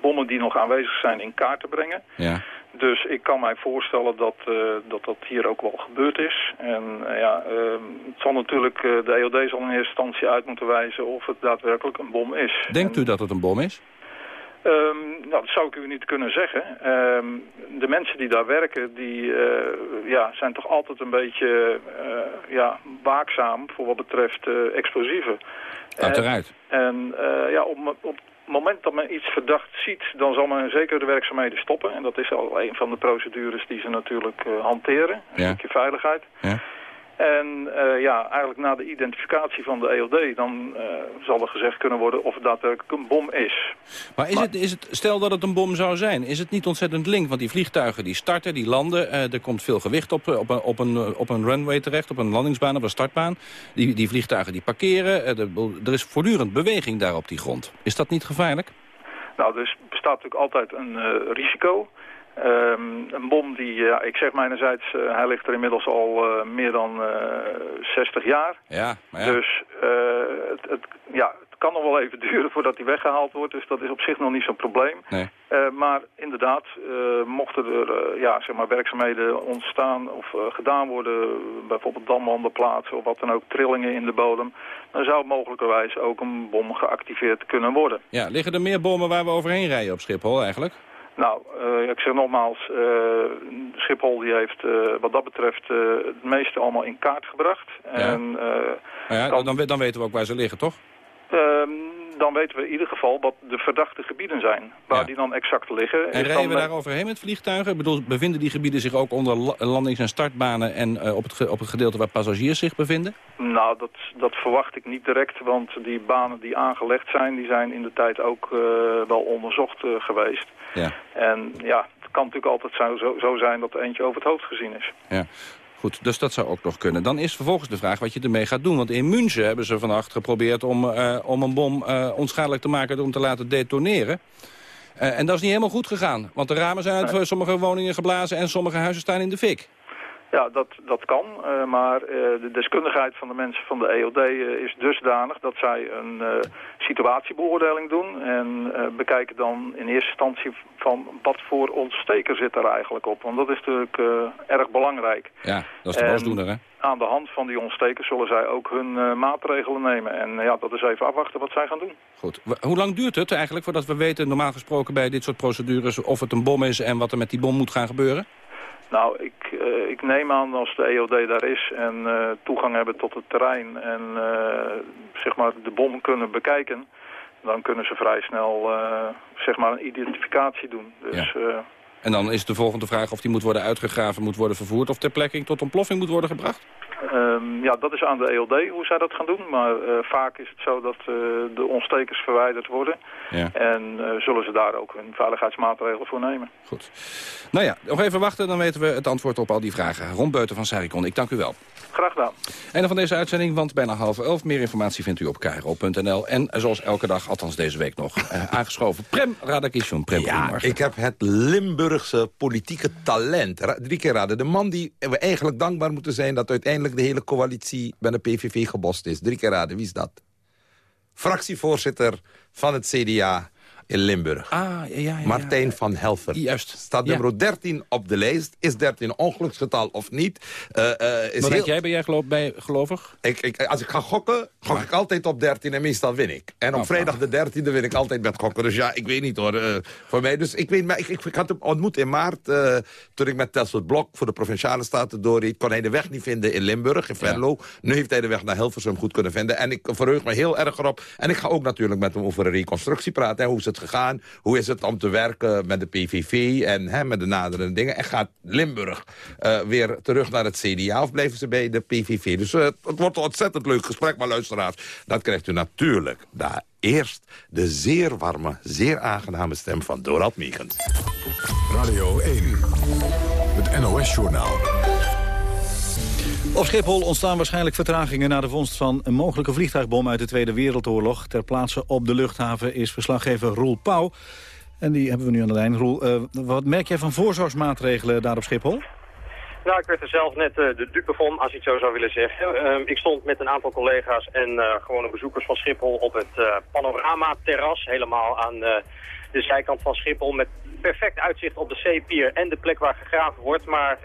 bommen die nog aanwezig zijn in kaart te brengen. Ja. Dus ik kan mij voorstellen dat, dat dat hier ook wel gebeurd is. En ja, ehm, het zal natuurlijk, de EOD zal in eerste instantie uit moeten wijzen of het daadwerkelijk een bom is. Denkt u dat het een bom is? Um, nou, dat zou ik u niet kunnen zeggen. Um, de mensen die daar werken, die uh, ja, zijn toch altijd een beetje uh, ja, waakzaam voor wat betreft uh, explosieven. Uiteraard. En ja, op, op het moment dat men iets verdacht ziet, dan zal men zeker de werkzaamheden stoppen. En dat is al een van de procedures die ze natuurlijk hanteren. Een ja. stukje veiligheid. Ja. En uh, ja, eigenlijk na de identificatie van de EOD... dan uh, zal er gezegd kunnen worden of het daadwerkelijk een bom is. Maar, is, maar... Het, is het, stel dat het een bom zou zijn, is het niet ontzettend link? Want die vliegtuigen die starten, die landen, uh, er komt veel gewicht op, op, een, op, een, op een runway terecht... op een landingsbaan, op een startbaan. Die, die vliegtuigen die parkeren, er is voortdurend beweging daar op die grond. Is dat niet gevaarlijk? Nou, dus bestaat natuurlijk altijd een risico... Um, een bom die, ja, ik zeg mijnerzijds, uh, hij ligt er inmiddels al uh, meer dan uh, 60 jaar. Ja, maar ja. Dus het, het, ja, het kan nog wel even duren voordat hij weggehaald wordt. Dus dat is op zich nog niet zo'n probleem. Nee. maar inderdaad, mochten er ja, zeg maar werkzaamheden ontstaan of gedaan worden, bijvoorbeeld damwanden plaatsen of wat dan ook, trillingen in de bodem, dan zou mogelijkerwijs ook een bom geactiveerd kunnen worden. Ja, liggen er meer bommen waar we overheen rijden op Schiphol eigenlijk? Nou, uh, ik zeg nogmaals, uh, Schiphol die heeft uh, wat dat betreft het meeste allemaal in kaart gebracht. Ja. En, ja, dan, dan weten we ook waar ze liggen, toch? Dan weten we in ieder geval wat de verdachte gebieden zijn. Waar Ja. die dan exact liggen. En rijden we daar overheen met vliegtuigen? Ik bedoel, bevinden die gebieden zich ook onder la- landings- en startbanen... en eh, op, het op het gedeelte waar passagiers zich bevinden? Nou, dat, dat verwacht ik niet direct, want die banen die aangelegd zijn, die zijn in de tijd ook eh, wel onderzocht eh, geweest. Ja. En ja, het kan natuurlijk altijd zo, zo, zo zijn dat er eentje over het hoofd gezien is. Ja. Goed, dus dat zou ook nog kunnen. Dan is vervolgens de vraag wat je ermee gaat doen. Want in München hebben ze vannacht geprobeerd om, eh, om een bom eh, onschadelijk te maken... door hem te laten detoneren. Eh, en dat is niet helemaal goed gegaan. Want de ramen zijn uit sommige woningen geblazen... en sommige huizen staan in de fik. Ja, dat, dat kan, eh, maar eh, de deskundigheid van de mensen van de EOD eh, is dusdanig dat zij een situatiebeoordeling doen en bekijken dan in eerste instantie van wat voor ontsteker zit er eigenlijk op. Want dat is natuurlijk erg belangrijk. Ja, dat is de En boosdoener, hè? Aan de hand van die ontstekers zullen zij ook hun maatregelen nemen. En ja, dat is even afwachten wat zij gaan doen. Goed. Hoe lang duurt het eigenlijk voordat we weten, normaal gesproken bij dit soort procedures... of het een bom is en wat er met die bom moet gaan gebeuren? Nou, ik, eh, ik neem aan als de EOD daar is en eh, toegang hebben tot het terrein en eh, zeg maar de bom kunnen bekijken, dan kunnen ze vrij snel zeg maar een identificatie doen. Dus eh, En dan is de volgende vraag of die moet worden uitgegraven, moet worden vervoerd... of ter plekke tot ontploffing moet worden gebracht? ehm, ja, dat is aan de EOD hoe zij dat gaan doen, maar eh, vaak is het zo dat eh, de ontstekers verwijderd worden Ja. en eh, zullen ze daar ook hun veiligheidsmaatregelen voor nemen. Goed. Nou ja, nog even wachten, dan weten we het antwoord op al die vragen. Ron Beuten van Sarikon, ik dank u wel. Graag gedaan. Einde van deze uitzending, want bijna half elf. Meer informatie vindt u op kro.nl. En zoals elke dag, althans deze week nog, eh, aangeschoven. Prem Radakishun. Prem, Ja, ik heb het Limburgse politieke talent. Drie keer raden. De man die we eigenlijk dankbaar moeten zijn... dat uiteindelijk de hele coalitie bij de PVV gebost is. Drie keer raden, wie is dat? Fractievoorzitter van het CDA in Limburg. Ah, ja, ja, ja, Martijn van Helver. Juist. Staat nummer 13 op de lijst. Is 13 een ongeluksgetal of niet? Uh, uh, is Wat denk jij? Ben jij geloof, bij gelovig? Ik, ik, als ik ga gokken, gok ik altijd op 13 en meestal win ik. En op Oh, vrijdag de 13e win ik altijd met gokken. Dus ja, ik weet niet hoor. uh, voor mij, dus ik weet, maar ik, ik, ik had hem ontmoet in maart. Uh, toen ik met Tessel Blok voor de Provinciale Staten doorreed. Kon hij de weg niet vinden in Limburg, in Venlo. Nu heeft hij de weg naar Hilversum goed kunnen vinden. En ik verheug me heel erg erop. En ik ga ook natuurlijk met hem over een reconstructie praten. Hè. Hoe is het gegaan? Hoe is het om te werken met de PVV en hè, met de naderende dingen? En gaat Limburg uh, weer terug naar het CDA of blijven ze bij de PVV? Dus uh, het wordt een ontzettend leuk gesprek, maar luisteraars, dat krijgt u natuurlijk daar eerst de zeer warme, zeer aangename stem van Dorald Meegens. Radio 1, het NOS-journaal. Op Schiphol ontstaan waarschijnlijk vertragingen na de vondst van een mogelijke vliegtuigbom uit de Tweede Wereldoorlog. Ter plaatse op de luchthaven is verslaggever Roel Pauw. En die hebben we nu aan de lijn. Roel, uh, wat merk jij van voorzorgsmaatregelen daar op Schiphol? Nou, ik werd er zelf net uh, de dupe van, als ik het zo zou willen zeggen. Uh, ik stond met een aantal collega's en uh, gewone bezoekers van Schiphol op het panorama-terras. Helemaal aan de zijkant van Schiphol met perfect uitzicht op de zeepier en de plek waar gegraven wordt. Maar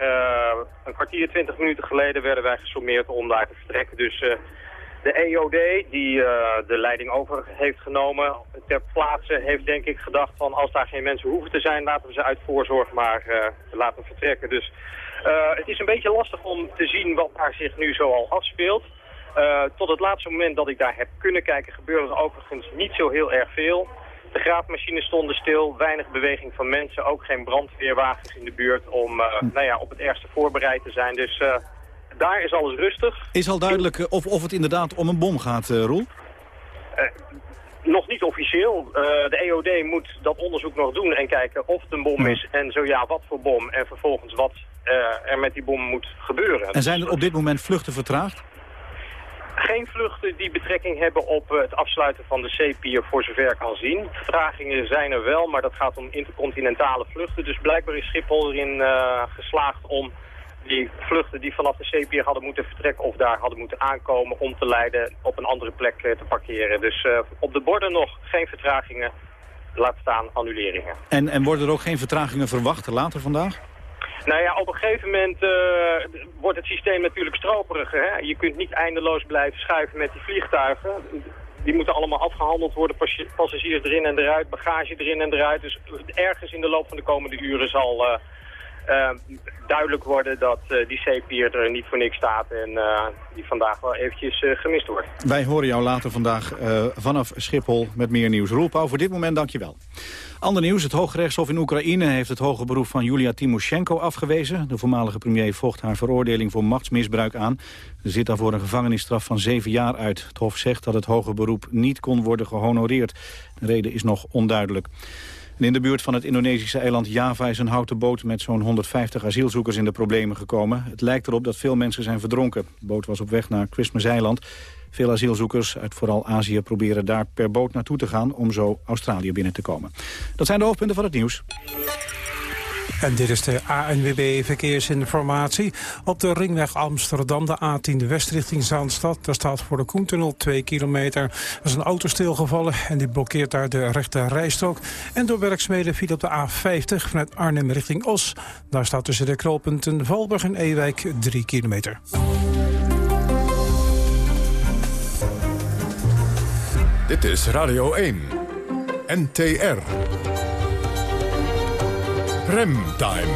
een kwartier, twintig minuten geleden werden wij gesommeerd om daar te vertrekken. Dus de EOD, die de leiding over heeft genomen, ter plaatse heeft denk ik gedacht van als daar geen mensen hoeven te zijn, laten we ze uit voorzorg maar laten vertrekken. Dus het is een beetje lastig om te zien wat daar zich nu zoal afspeelt. Tot het laatste moment dat ik daar heb kunnen kijken gebeurde er overigens niet zo heel erg veel. De graafmachines stonden stil, weinig beweging van mensen, ook geen brandweerwagens in de buurt om uh, nou ja, op het ergste voorbereid te zijn. Dus daar is alles rustig. Is al duidelijk of, of het inderdaad om een bom gaat, Roel? Nog niet officieel. Uh, de EOD moet dat onderzoek nog doen en kijken of het een bom is. En zo ja, wat voor bom. En vervolgens wat uh, er met die bom moet gebeuren. En zijn er op dit moment vluchten vertraagd? Geen vluchten die betrekking hebben op het afsluiten van de zeepier voor zover ik kan zien. Vertragingen zijn er wel, maar dat gaat om intercontinentale vluchten. Dus blijkbaar is Schiphol erin uh, geslaagd om die vluchten die vanaf de zeepier hadden moeten vertrekken of daar hadden moeten aankomen om te leiden op een andere plek uh, te parkeren. Dus op de borden nog geen vertragingen, laat staan annuleringen. En, en worden er ook geen vertragingen verwacht later vandaag? Nou ja, op een gegeven moment uh, wordt het systeem natuurlijk stroperiger. Hè? Je kunt niet eindeloos blijven schuiven met die vliegtuigen. Die moeten allemaal afgehandeld worden, passagiers erin en eruit, bagage erin en eruit. Dus ergens in de loop van de komende uren zal... Uh, duidelijk worden dat uh, die zeepier er niet voor niks staat en uh, die vandaag wel eventjes gemist wordt. Wij horen jou later vandaag vanaf Schiphol met meer nieuws. Roel Pauw, voor dit moment dank je wel. Ander nieuws, het Hooggerechtshof in Oekraïne heeft het hoge beroep van Julia Timoshenko afgewezen. De voormalige premier vocht haar veroordeling voor machtsmisbruik aan. Ze zit daarvoor een gevangenisstraf van zeven jaar uit. Het Hof zegt dat het hoge beroep niet kon worden gehonoreerd. De reden is nog onduidelijk. In de buurt van het Indonesische eiland Java is een houten boot met zo'n 150 asielzoekers in de problemen gekomen. Het lijkt erop dat veel mensen zijn verdronken. De boot was op weg naar Christmas-eiland. Veel asielzoekers uit vooral Azië proberen daar per boot naartoe te gaan om zo Australië binnen te komen. Dat zijn de hoofdpunten van het nieuws. En dit is de ANWB Verkeersinformatie. Op de ringweg Amsterdam, de A10 West richting Zaanstad. Daar staat voor de Koentunnel 2 kilometer. Er is een auto stilgevallen en die blokkeert daar de rechte rijstrook. En door werkzaamheden viel op de A50 vanuit Arnhem richting Os. Daar staat tussen de knooppunten Valburg en Ewijk 3 kilometer. Dit is Radio 1. NTR. Remtime.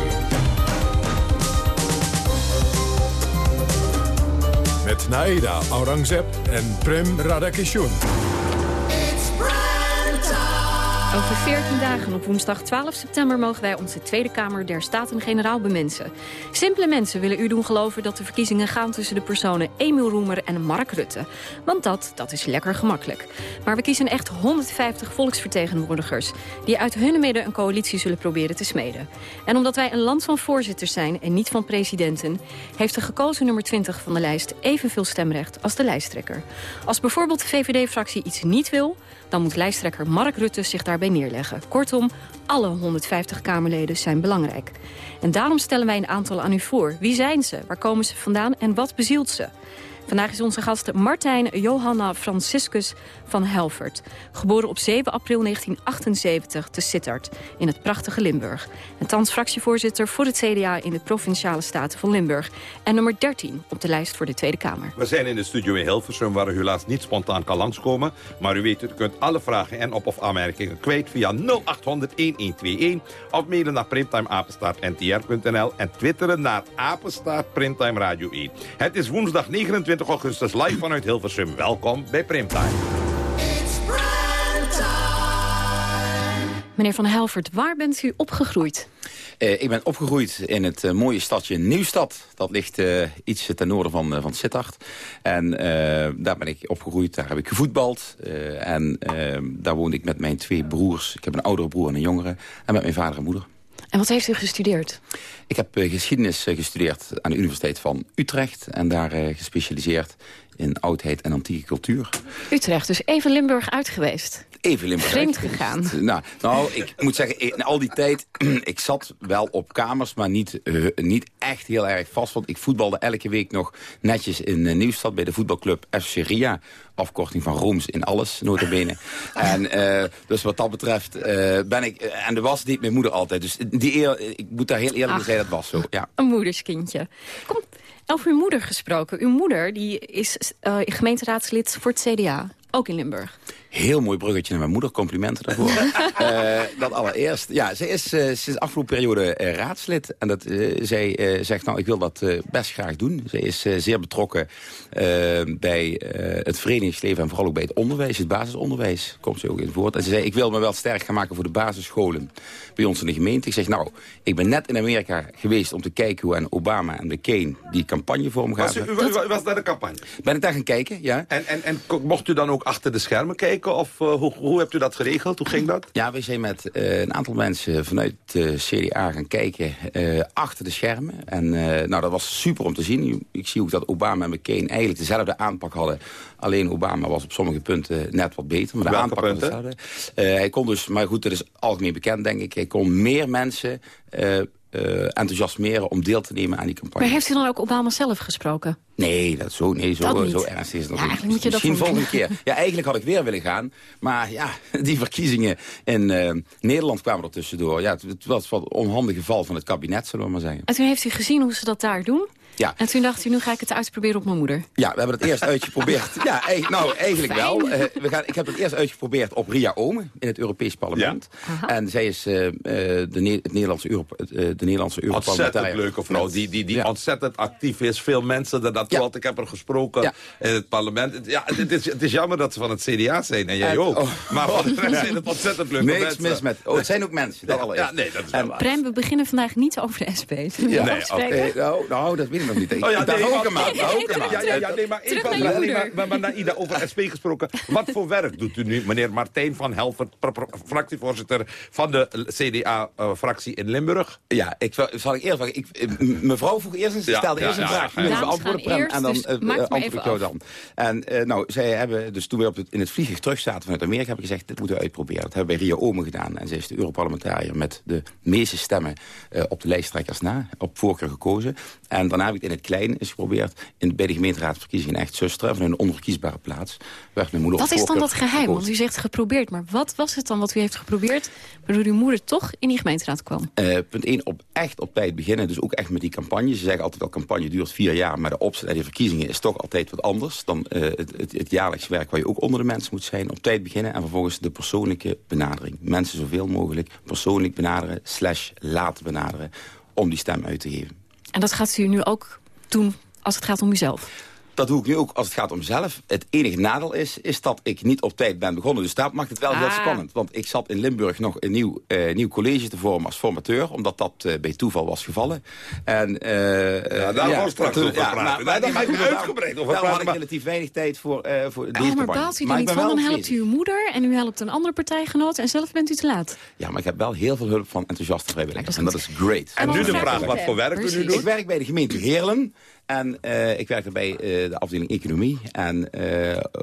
Met Naida Aurangzeb en Prem Radakishun. Over 14 dagen op woensdag 12 september mogen wij onze Tweede Kamer der Staten-Generaal bemensen. Simpele mensen willen u doen geloven dat de verkiezingen gaan tussen de personen Emiel Roemer en Mark Rutte. Want dat, dat is lekker gemakkelijk. Maar we kiezen echt 150 volksvertegenwoordigers die uit hun midden een coalitie zullen proberen te smeden. En omdat wij een land van voorzitters zijn en niet van presidenten, heeft de gekozen nummer 20 van de lijst evenveel stemrecht als de lijsttrekker. Als bijvoorbeeld de VVD-fractie iets niet wil, dan moet lijsttrekker Mark Rutte zich daar daarbij neerleggen. Kortom, alle 150 Kamerleden zijn belangrijk. En daarom stellen wij een aantal aan u voor. Wie zijn ze? Waar komen ze vandaan? En wat bezielt ze? Vandaag is onze gast Martijn Johanna Franciscus van Helvert. Geboren op 7 april 1978 te Sittard in het prachtige Limburg. En thans fractievoorzitter voor het CDA in de Provinciale Staten van Limburg. En nummer 13 op de lijst voor de Tweede Kamer. We zijn in de studio in Hilversum waar u helaas niet spontaan kan langskomen. Maar u weet, u kunt alle vragen en op- of aanmerkingen kwijt via 0800-1121. Of mailen naar primtimeapenstaartntr.nl en twitteren naar apenstaart Primtime Radio 1. Het is woensdag 29 augustus live vanuit Hilversum. Welkom bij Primtime. Meneer Van Helvert, waar bent u opgegroeid? Eh, ik ben opgegroeid in het eh, mooie stadje Nieuwstad. Dat ligt eh, iets ten noorden van, van Sittard. En eh, daar ben ik opgegroeid, daar heb ik gevoetbald. Eh, en daar woonde ik met mijn twee broers. Ik heb een oudere broer en een jongere. En met mijn vader en moeder. En wat heeft u gestudeerd? Ik heb eh, geschiedenis eh, gestudeerd aan de Universiteit van Utrecht. En daar eh, gespecialiseerd in oudheid en antieke cultuur. Utrecht, dus even Limburg uit geweest. Even Limburg. Vreemd gegaan. Nou, nou, ik moet zeggen, in al die tijd... ik zat wel op kamers, maar niet, eh, niet echt heel erg vast. Want ik voetbalde elke week nog netjes in uh, Nieuwstad... bij de voetbalclub FC Ria. Afkorting van Rooms in alles, notabene. en uh, dus wat dat betreft ben ik... en de was deed mijn moeder altijd. Dus die eer, ik moet daar heel eerlijk zeggen, dat was zo. Ja. Een moederskindje. Kom, over uw moeder gesproken. Uw moeder die is gemeenteraadslid voor het CDA, ook in Limburg. Heel mooi bruggetje naar mijn moeder, complimenten daarvoor. uh, dat allereerst. Ja, zij is uh, sinds afgelopen periode uh, raadslid. En dat, zij zegt, nou, ik wil dat best graag doen. Zij is zeer betrokken bij het verenigingsleven en vooral ook bij het onderwijs, het basisonderwijs. Komt ze ook in voort. En ze zei, ik wil me wel sterk gaan maken voor de basisscholen bij ons in de gemeente. Ik zeg, nou, ik ben net in Amerika geweest om te kijken hoe aan Obama en McCain die campagne vorm gaven. Was u, u, u was naar de campagne? Ben ik daar gaan kijken, ja. En, en, en mocht u dan ook achter de schermen kijken? Of uh, hoe, hoe hebt u dat geregeld? Hoe ging dat? Ja, we zijn met uh, een aantal mensen vanuit de CDA gaan kijken uh, achter de schermen. En nou, dat was super om te zien. Ik zie ook dat Obama en McCain eigenlijk dezelfde aanpak hadden. Alleen Obama was op sommige punten net wat beter. Maar de Welke aanpak punten? was hetzelfde. hij kon dus, maar goed, dat is algemeen bekend denk ik. Hij kon meer mensen uh, enthousiasmeren om deel te nemen aan die campagne. Maar heeft u dan ook Obama zelf gesproken? Nee, dat zo, nee, zo, dat zo ernstig is het nog niet. Eigenlijk moet je Misschien dat volgende keer. Ja, eigenlijk had ik weer willen gaan. Maar ja, die verkiezingen in uh, Nederland kwamen er tussendoor. Ja, het, het was wat een onhandige val van het kabinet, zullen we maar zeggen. En toen heeft u gezien hoe ze dat daar doen? Ja. En toen dacht u, nu ga ik het uitproberen op mijn moeder. Ja, we hebben het eerst uitgeprobeerd. ja, eigenlijk, nou, eigenlijk Fijn. wel. Uh, we gaan, ik heb het eerst uitgeprobeerd op Ria Omen in het Europees Parlement. Ja. En zij is uh, de, ne het Nederlandse, Euro de Nederlandse Europarlementariër. Ontzettend leuke vrouw, die, die, die ja. ontzettend actief is. Veel mensen er naartoe, ja. ik heb er gesproken ja. in het parlement. Ja, het is, het is jammer dat ze van het CDA zijn, en jij en, ook. Oh. Maar van de rest zijn het ontzettend leuke Niks mensen. mis met, oh, het zijn ook mensen, dat. Ja, nee, dat is wel waar. Prem, we beginnen vandaag niet over de SP. Ja. Nee, okay. nou, nou, dat weet ik nog niet. Oh, ja, nee, ook hem aan. Ja, ja, ja, nee, maar even, nee, maar, maar, maar Ida, over SP gesproken. Wat voor werk doet u nu, meneer Martijn van Helvert, fractievoorzitter van de CDA-fractie uh, in Limburg? Ja, ik zal ik eerst vragen. Ik, mevrouw vroeg eerst, ze stelde ja, eerst ja, een vraag. Ja, Prem, en dan dus uh, antwoord ik jou dan. En uh, nou, zij hebben, dus toen we op het, in het vliegtuig terug zaten vanuit Amerika, hebben we gezegd, dit moeten we uitproberen. Dat hebben we bij Ria Omen gedaan. En zij is de Europarlementariër met de meeste stemmen uh, op de lijsttrekkers na, op voorkeur gekozen. En daarna heb ik het in het klein eens geprobeerd, in, bij de gemeenteraadsverkiezingen echt zusteren, van een onverkiesbare plaats. Werd mijn moeder wat is dan dat geheim? Gekozen. Want u zegt geprobeerd, maar wat was het dan wat u heeft geprobeerd, waardoor uw moeder toch in die gemeenteraad kwam? Uh, punt 1, op, echt op tijd beginnen, dus ook echt met die campagne. Ze zeggen altijd wel, campagne duurt vier jaar, maar de opzet en die verkiezingen is toch altijd wat anders dan uh, het, het, het jaarlijks werk waar je ook onder de mensen moet zijn. Op tijd beginnen en vervolgens de persoonlijke benadering. Mensen zoveel mogelijk persoonlijk benaderen, slash laten benaderen, om die stem uit te geven. En dat gaat u nu ook doen als het gaat om uzelf? Dat doe ik nu ook als het gaat om zelf. Het enige nadeel is, is dat ik niet op tijd ben begonnen. Dus dat maakt het wel ah. heel spannend. Want ik zat in Limburg nog een nieuw, uh, nieuw college te vormen als formateur. Omdat dat uh, bij toeval was gevallen. En, uh, ja, daar ja, was straks over ja, praten. Maar, daar ga ik uitgebreid over praten. had ik relatief weinig tijd voor, voor deze oh, maar baalt u er niet van? Dan helpt u uw moeder en u helpt een andere partijgenoot. En zelf bent u te laat. Ja, maar ik heb wel heel veel hulp van enthousiaste vrijwilligers. En dat is great. En nu de vraag, wat voor werk u nu doet? Ik werk bij de gemeente Heerlen. En uh, ik werkte bij uh, de afdeling economie. En uh,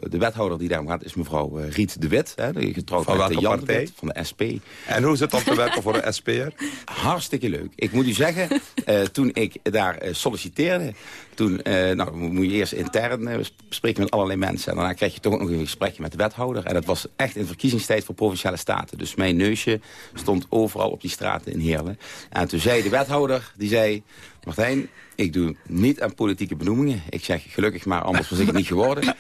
de wethouder die daarom gaat is mevrouw Riet de Wit. Hè, die getrouwd van met Jan partij? de Wit van de SP. En hoe is het om te werken voor een SP'er? Hartstikke leuk. Ik moet u zeggen, toen ik daar solliciteerde... Toen nou, moet je eerst intern spreken met allerlei mensen. En daarna krijg je toch ook nog een gesprekje met de wethouder. En dat was echt in verkiezingstijd voor Provinciale Staten. Dus mijn neusje stond overal op die straten in Heerlen. En toen zei de wethouder, die zei... Martijn, ik doe niet aan politieke benoemingen. Ik zeg gelukkig maar, anders was ik het niet geworden. Uh,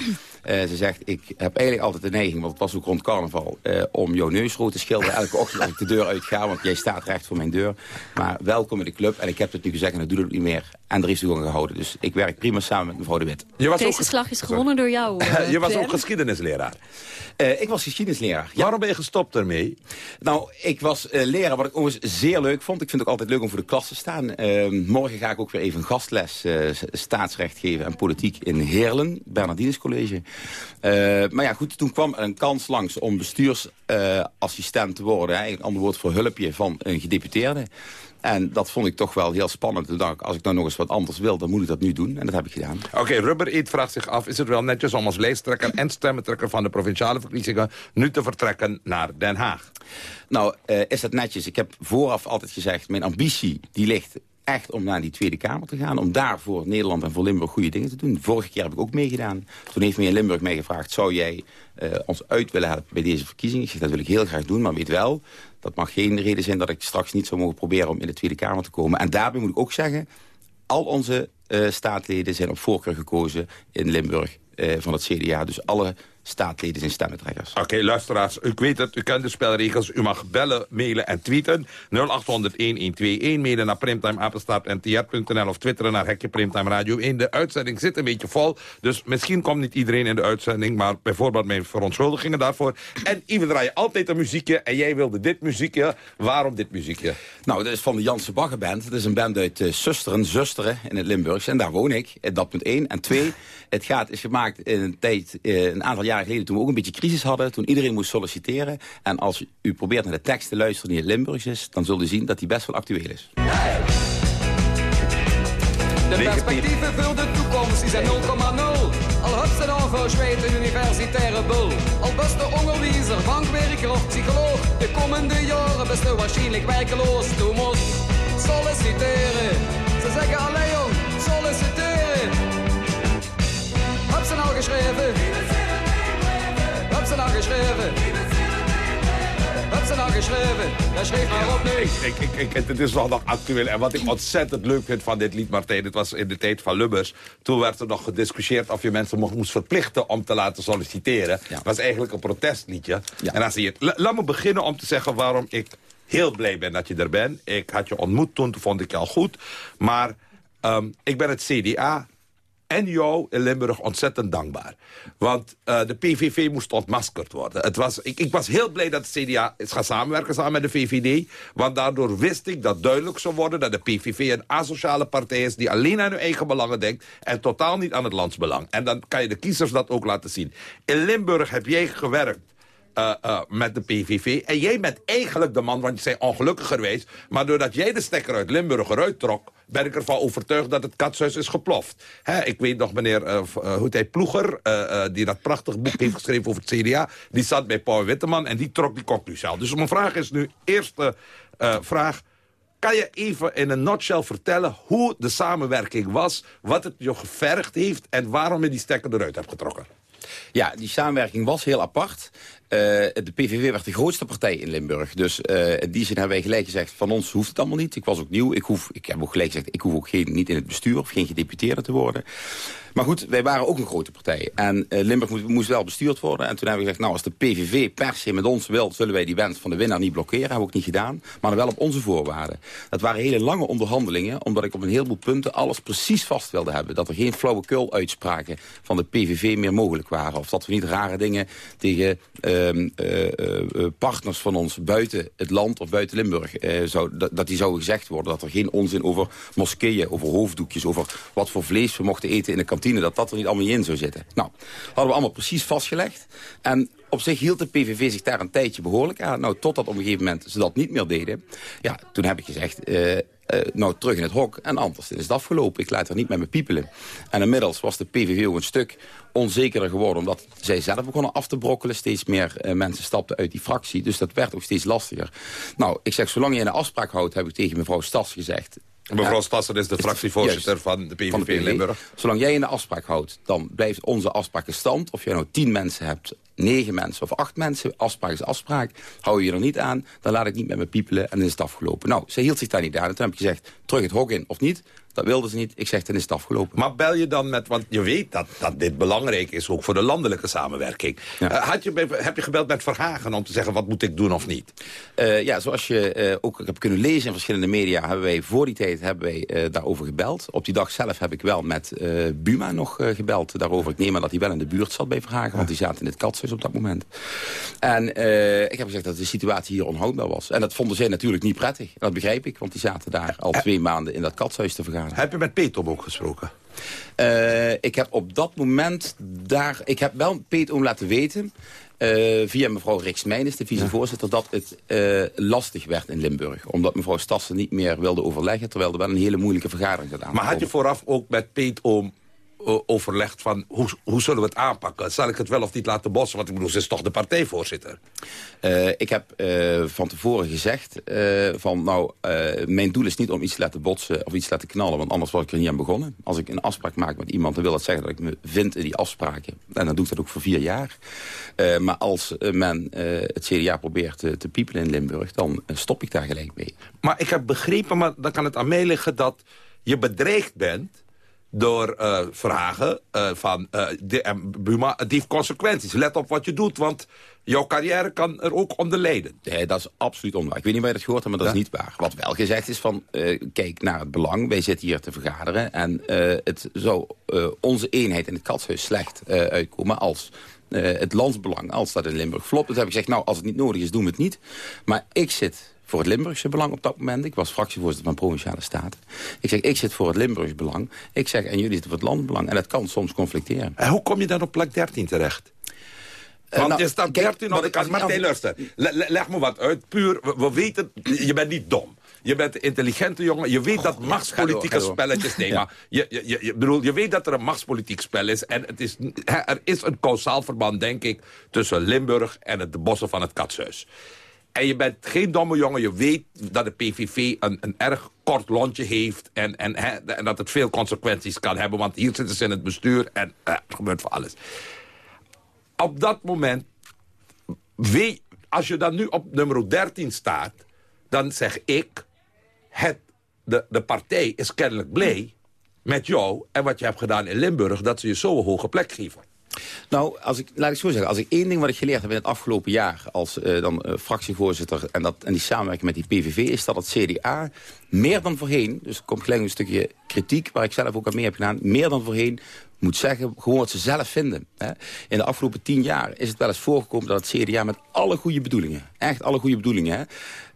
ze zegt, ik heb eigenlijk altijd de neiging, want het was ook rond carnaval... Uh, om jouw neus rood te schilderen elke ochtend als ik de deur uitga. Want jij staat recht voor mijn deur. Maar welkom in de club. En ik heb het nu gezegd en dat doe ik niet meer. En er is gewoon gehouden. Dus ik werk prima samen met mevrouw De Wit. Je was Deze slag is gewonnen door jou, uh, Je was ook geschiedenisleraar. Uh, ik was geschiedenisleraar. Ja. Waarom ben je gestopt ermee? Nou, ik was uh, leraar, wat ik overigens zeer leuk vond. Ik vind het ook altijd leuk om voor de klas te staan. Uh, morgen ga ik ook weer even een gastles staatsrecht geven en politiek in Heerlen. Bernardinus College. maar ja, goed, toen kwam er een kans langs om bestuursassistent te worden. Hè, een ander woord voor hulpje van een gedeputeerde. En dat vond ik toch wel heel spannend. Toen dacht ik, als ik nou nog eens wat anders wil, dan moet ik dat nu doen. En dat heb ik gedaan. Oké, okay, Rubber Eat vraagt zich af... is het wel netjes om als lijsttrekker en stemmentrekker van de provinciale verkiezingen... nu te vertrekken naar Den Haag? Nou, uh, is dat netjes. Ik heb vooraf altijd gezegd, mijn ambitie die ligt echt om naar die Tweede Kamer te gaan. Om daar voor Nederland en voor Limburg goede dingen te doen. Vorige keer heb ik ook meegedaan. Toen heeft meneer Limburg mij gevraagd... zou jij uh, ons uit willen helpen bij deze verkiezingen? Ik zeg, dat wil ik heel graag doen, maar weet wel... dat mag geen reden zijn dat ik straks niet zou mogen proberen... om in de Tweede Kamer te komen. En daarbij moet ik ook zeggen... al onze uh, staatleden zijn op voorkeur gekozen in Limburg uh, van het CDA. Dus alle staatleden zijn stemmentrekkers. Oké, okay, luisteraars, u weet het, u kent de spelregels. U mag bellen, mailen en tweeten. 0800-1121, mailen naar primtimeapenstaartntr.nl of twitteren naar Hekje Primtime Radio 1. De uitzending zit een beetje vol, dus misschien komt niet iedereen in de uitzending... maar bijvoorbeeld mijn verontschuldigingen daarvoor. En Ivan draai je altijd een muziekje en jij wilde dit muziekje. Waarom dit muziekje? Nou, dat is van de Janse Bagger Band. Dat is een band uit uh, Susteren, Zusteren in het Limburgs. En daar woon ik, dat punt één. En twee, het gaat, is gemaakt in een tijd, uh, een aantal jaren geleden... toen we ook een beetje crisis hadden, toen iedereen moest solliciteren. En als u probeert naar de tekst te luisteren die in Limburgs is... dan zult u zien dat die best wel actueel is. De perspectieven voor de toekomst die zijn 0,0. Al heb ze dan verzweet een universitaire bul. Al best de onderwijzer, bankwerker of psycholoog. De komende jaren best u waarschijnlijk werkeloos. Du moest solliciteren. Ze zeggen alleen jong, solliciteren. Heb ze nou geschreven? Nou geschreven? Heb ze nou geschreven? Ja, schreef maar op nu. Ik, ik, ik, het is wel nog actueel. En wat ik ontzettend leuk vind van dit lied, Martijn... het was in de tijd van Lubbers. Toen werd er nog gediscussieerd of je mensen mocht, moest verplichten... om te laten solliciteren. Dat was eigenlijk een protestliedje. En dan zie je het. Laat me beginnen om te zeggen waarom ik heel blij ben dat je er bent. Ik had je ontmoet toen, toen vond ik je al goed. Maar um, ik ben het CDA en jou in Limburg ontzettend dankbaar. Want uh, de PVV moest ontmaskerd worden. Het was, ik, ik, was heel blij dat de CDA is gaan samenwerken samen met de VVD. Want daardoor wist ik dat duidelijk zou worden... dat de PVV een asociale partij is die alleen aan hun eigen belangen denkt... en totaal niet aan het landsbelang. En dan kan je de kiezers dat ook laten zien. In Limburg heb jij gewerkt uh, met de PVV. En jij bent eigenlijk de man, want je zei ongelukkig geweest... maar doordat jij de stekker uit Limburg eruit trok... ben ik ervan overtuigd dat het katshuis is geploft. Ik weet nog meneer uh, hij Ploeger... die dat prachtig boek heeft geschreven over het CDA... die zat bij Paul Witteman en die trok die conclusie. Dus mijn vraag is nu, eerste vraag... Kan je even in een nutshell vertellen hoe de samenwerking was... wat het je gevergd heeft en waarom je die stekker eruit hebt getrokken? Ja, die samenwerking was heel apart. Uh, de PVV werd de grootste partij in Limburg. Dus uh, in die zin hebben wij gelijk gezegd, van ons hoeft het allemaal niet. Ik was ook nieuw. Ik, hoef, ik heb ook gelijk gezegd, ik hoef ook geen, niet in het bestuur of geen gedeputeerde te worden. Maar goed, wij waren ook een grote partij. En uh, Limburg moest, moest, wel bestuurd worden. En toen hebben we gezegd, nou als de PVV per se met ons wil... zullen wij die wens van de winnaar niet blokkeren. Hebben we ook niet gedaan. Maar wel op onze voorwaarden. Dat waren hele lange onderhandelingen. Omdat ik op een heleboel punten alles precies vast wilde hebben. Dat er geen flauwekul uitspraken van de PVV meer mogelijk waren. Of dat we niet rare dingen tegen uh, uh, partners van ons buiten het land of buiten Limburg... Zou, dat, dat die zou gezegd worden. Dat er geen onzin over moskeeën, over hoofddoekjes... over wat voor vlees we mochten eten in de kantine dat dat er niet allemaal in zou zitten. Nou, hadden we allemaal precies vastgelegd. En op zich hield de PVV zich daar een tijdje behoorlijk aan. Nou, totdat op een gegeven moment ze dat niet meer deden. Ja, toen heb ik gezegd, uh, eh, nou terug in het hok en anders is het afgelopen. Ik laat er niet met me piepelen. En inmiddels was de PVV ook een stuk onzekerder geworden... omdat zij zelf begonnen af te brokkelen. Steeds meer eh, mensen stapten uit die fractie. Dus dat werd ook steeds lastiger. Nou, ik zeg, zolang je een afspraak houdt... heb ik tegen mevrouw Stas gezegd... Mevrouw Stasser is de fractievoorzitter van de PVV, van de Limburg. Zolang jij in de afspraak houdt, dan blijft onze afspraak in stand. Of je nou tien mensen hebt, negen mensen of acht mensen. Afspraak is afspraak. Hou je er niet aan, dan laat ik niet met me piepelen en dan is het afgelopen. Nou, ze hield zich daar niet aan. En toen heb ik gezegd, terug het hok in of niet. Dat wilden ze niet. Ik zeg, dan is het afgelopen. Maar bel je dan met, want je weet dat, dat dit belangrijk is... ook voor de landelijke samenwerking. Eh, had je, heb je gebeld met Verhagen om te zeggen... wat moet ik doen of niet? Eh, ja, zoals je eh, ook hebt kunnen lezen in verschillende media... hebben wij voor die tijd hebben wij, daarover gebeld. Op die dag zelf heb ik wel met Buma nog gebeld daarover. Ik neem aan dat hij wel in de buurt zat bij Verhagen... want die zaten in het katshuis op dat moment. En ik heb gezegd dat de situatie hier onhoudbaar was. En dat vonden zij natuurlijk niet prettig. En dat begrijp ik, want die zaten daar al twee maanden... in dat katshuis te vergaderen. Heb je met Petom ook gesproken? Eh, ik heb op dat moment daar... Ik heb wel Peet laten weten... eh, via mevrouw Riks Meijnes, de vicevoorzitter... dat het eh, lastig werd in Limburg. Omdat mevrouw Stassen niet meer wilde overleggen... terwijl er wel een hele moeilijke vergadering gedaan Maar had je vooraf ook met Petom eh, overlegd van... Hoe, hoe zullen we het aanpakken? Zal ik het wel of niet laten bossen? Want ik bedoel, ze is toch de partijvoorzitter? Eh, ik heb eh, van tevoren gezegd eh, van nou, eh, mijn doel is niet om iets te laten botsen of iets te laten knallen, want anders was ik er niet aan begonnen. Als ik een afspraak maak met iemand, dan wil dat zeggen dat ik me vind in die afspraken. En dan doe ik dat ook voor vier jaar. Eh, maar als eh, men eh, het CDA probeert te, piepelen in Limburg, dan eh, stop ik daar gelijk mee. Maar ik heb begrepen, maar dan kan het aan mij liggen... dat je bedreigd bent door eh, vragen eh, van de, en Buma, heeft consequenties. Let op wat je doet, want jouw carrière kan er ook onder lijden. Nee, dat is absoluut onwaar. Ik weet niet waar je dat gehoord hebt, maar dat is niet waar. Wat wel gezegd is van, kijk naar het belang. Wij zitten hier te vergaderen. En het zou onze eenheid in het katshuis slecht uitkomen als... het landsbelang, als dat in Limburg flopt. Dus heb ik gezegd, nou, als het niet nodig is, doen we het niet. Maar ik zit voor het Limburgse belang op dat moment. Ik was fractievoorzitter van Provinciale Staten. Ik zeg, ik zit voor het Limburgse belang. Ik zeg, en jullie zitten voor het landsbelang. En dat kan soms conflicteren. En hoe kom je dan op plek 13 terecht? Want nou, je staat kijk, 13 op de kast. Martijn, luister. Le- le- leg me wat uit. Puur, we, we weten, je bent niet dom. Je bent een intelligente jongen. Je weet dat machtspolitieke door, spelletjes... Nee, Ja. maar je, je, bedoel, je weet dat er een machtspolitiek spel is. En het is, er is een kausaal verband, denk ik... tussen Limburg en het, de bossen van het Katshuis. En je bent geen domme jongen. Je weet dat de PVV een, een erg kort lontje heeft. En, en, en dat het veel consequenties kan hebben. Want hier zitten ze in het bestuur en eh, er gebeurt van alles. Op dat moment, als je dan nu op nummer 13 staat... dan zeg ik, het, de, de partij is kennelijk blij met jou... en wat je hebt gedaan in Limburg, dat ze je zo'n hoge plek geven. Nou, als ik, laat ik zo zeggen. Als ik één ding wat ik geleerd heb in het afgelopen jaar... als eh, dan, eh, fractievoorzitter en, dat, en die samenwerking met die PVV... is dat het CDA meer dan voorheen... dus er komt gelijk een stukje kritiek... waar ik zelf ook aan mee heb gedaan... meer dan voorheen moet zeggen, gewoon wat ze zelf vinden. Hè. In de afgelopen tien jaar is het wel eens voorgekomen... dat het CDA met alle goede bedoelingen... echt alle goede bedoelingen... Hè,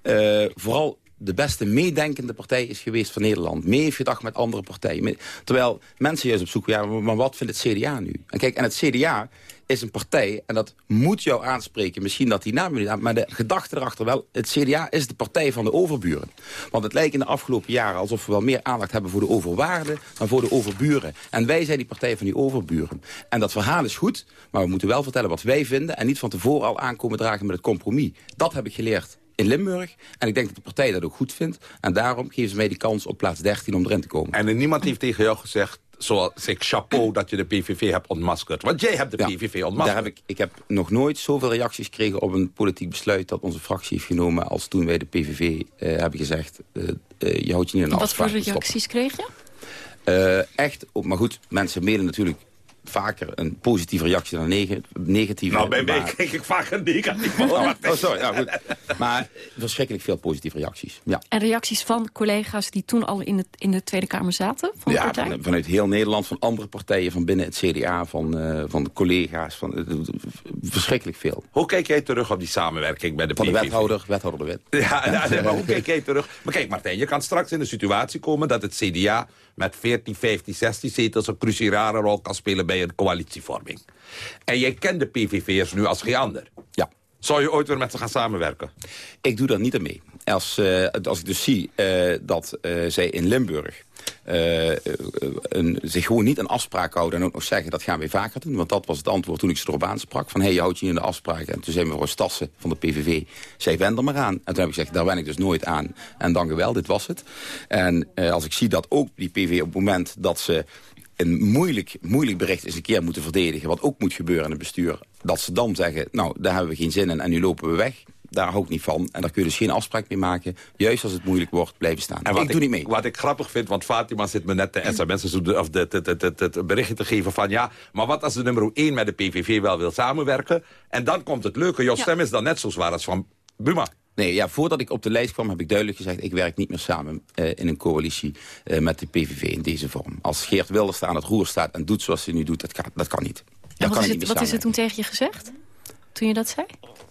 eh, vooral de beste meedenkende partij is geweest van Nederland. Mee heeft gedacht met andere partijen. Terwijl mensen juist op zoek waren, maar- maar wat vindt het CDA nu? En kijk, en het CDA is een partij, en dat moet jou aanspreken. Misschien dat die naam niet aan, maar de gedachte erachter wel... het CDA is de partij van de overburen. Want het lijkt in de afgelopen jaren alsof we wel meer aandacht hebben... voor de overwaarden dan voor de overburen. En wij zijn die partij van die overburen. En dat verhaal is goed, maar we moeten wel vertellen wat wij vinden... en niet van tevoren al aankomen dragen met het compromis. Dat heb ik geleerd in Limburg. En ik denk dat de partij dat ook goed vindt. En daarom geven ze mij die kans op plaats 13 om erin te komen. En niemand heeft tegen jou gezegd, zoals ik, chapeau dat je de PVV hebt ontmaskerd. Want jij hebt de Ja, PVV Daar ontmaskerd. heb ik, ik heb nog nooit zoveel reacties gekregen op een politiek besluit... dat onze fractie heeft genomen als toen wij de PVV eh, hebben gezegd... eh, eh, je houdt je niet aan de Wat voor reacties kreeg je? Eh, echt, oh, maar goed, mensen mailen natuurlijk vaker een positieve reactie dan een neg- negatieve. Nou, bij mij kreeg ik vaak een negatief. Oh, oh, sorry, ja, goed. Maar verschrikkelijk veel positieve reacties. Ja. En reacties van collega's die toen al in, het, in de Tweede Kamer zaten van Ja, partij? van- vanuit heel Nederland, van andere partijen, van binnen het CDA, van, eh, van de collega's, van, verschrikkelijk veel. Hoe kijk jij terug op die samenwerking bij de Van de PVV? wethouder, wethouder de wet. Ja, maar hoe kijk jij terug? Maar kijk Martijn, je kan straks in de situatie komen dat het CDA met 14, 15, 16 zetels een cruciale rol kan spelen bij een coalitievorming. En jij kent de PVV'ers nu als geen ander. Ja. Zou je ooit weer met ze gaan samenwerken? Ik doe daar niet aan mee. Als, eh, als ik dus zie eh, dat eh, zij in Limburg... een, zich gewoon niet aan afspraak houden en ook nog zeggen dat gaan we vaker doen. Want dat was het antwoord toen ik ze erop aansprak. Van hé, hey, je houdt je in de afspraken. En toen zei mevrouw Stassen van de PVV, zij wend er maar aan. En toen heb ik gezegd, daar wen ik dus nooit aan. En dank u wel, dit was het. En als ik zie dat ook die PVV op het moment dat ze een moeilijk, moeilijk bericht eens een keer moeten verdedigen... wat ook moet gebeuren in het bestuur... dat ze dan zeggen, nou, daar hebben we geen zin in en nu lopen we weg... daar hou ik niet van. En daar kun je dus geen afspraak mee maken. Juist als het moeilijk wordt, blijven staan. En wat ik doe niet mee. Wat ik grappig vind, want Fatima zit me net de de- of de, de, de, de, de- de berichtje te geven van... ja, maar wat als de nummer 1 met de PVV wel wil samenwerken? En dan komt het leuke. Jouw Ja. stem is dan net zo zwaar als van Buma. Nee, ja, voordat ik op de lijst kwam heb ik duidelijk gezegd... ik werk niet meer samen eh, in een coalitie eh, met de PVV in deze vorm. Als Geert Wilders aan het roer staat en doet zoals hij nu doet, dat kan, dat kan niet. En wat kan is, het, niet wat is er toen tegen je gezegd? Toen je dat zei?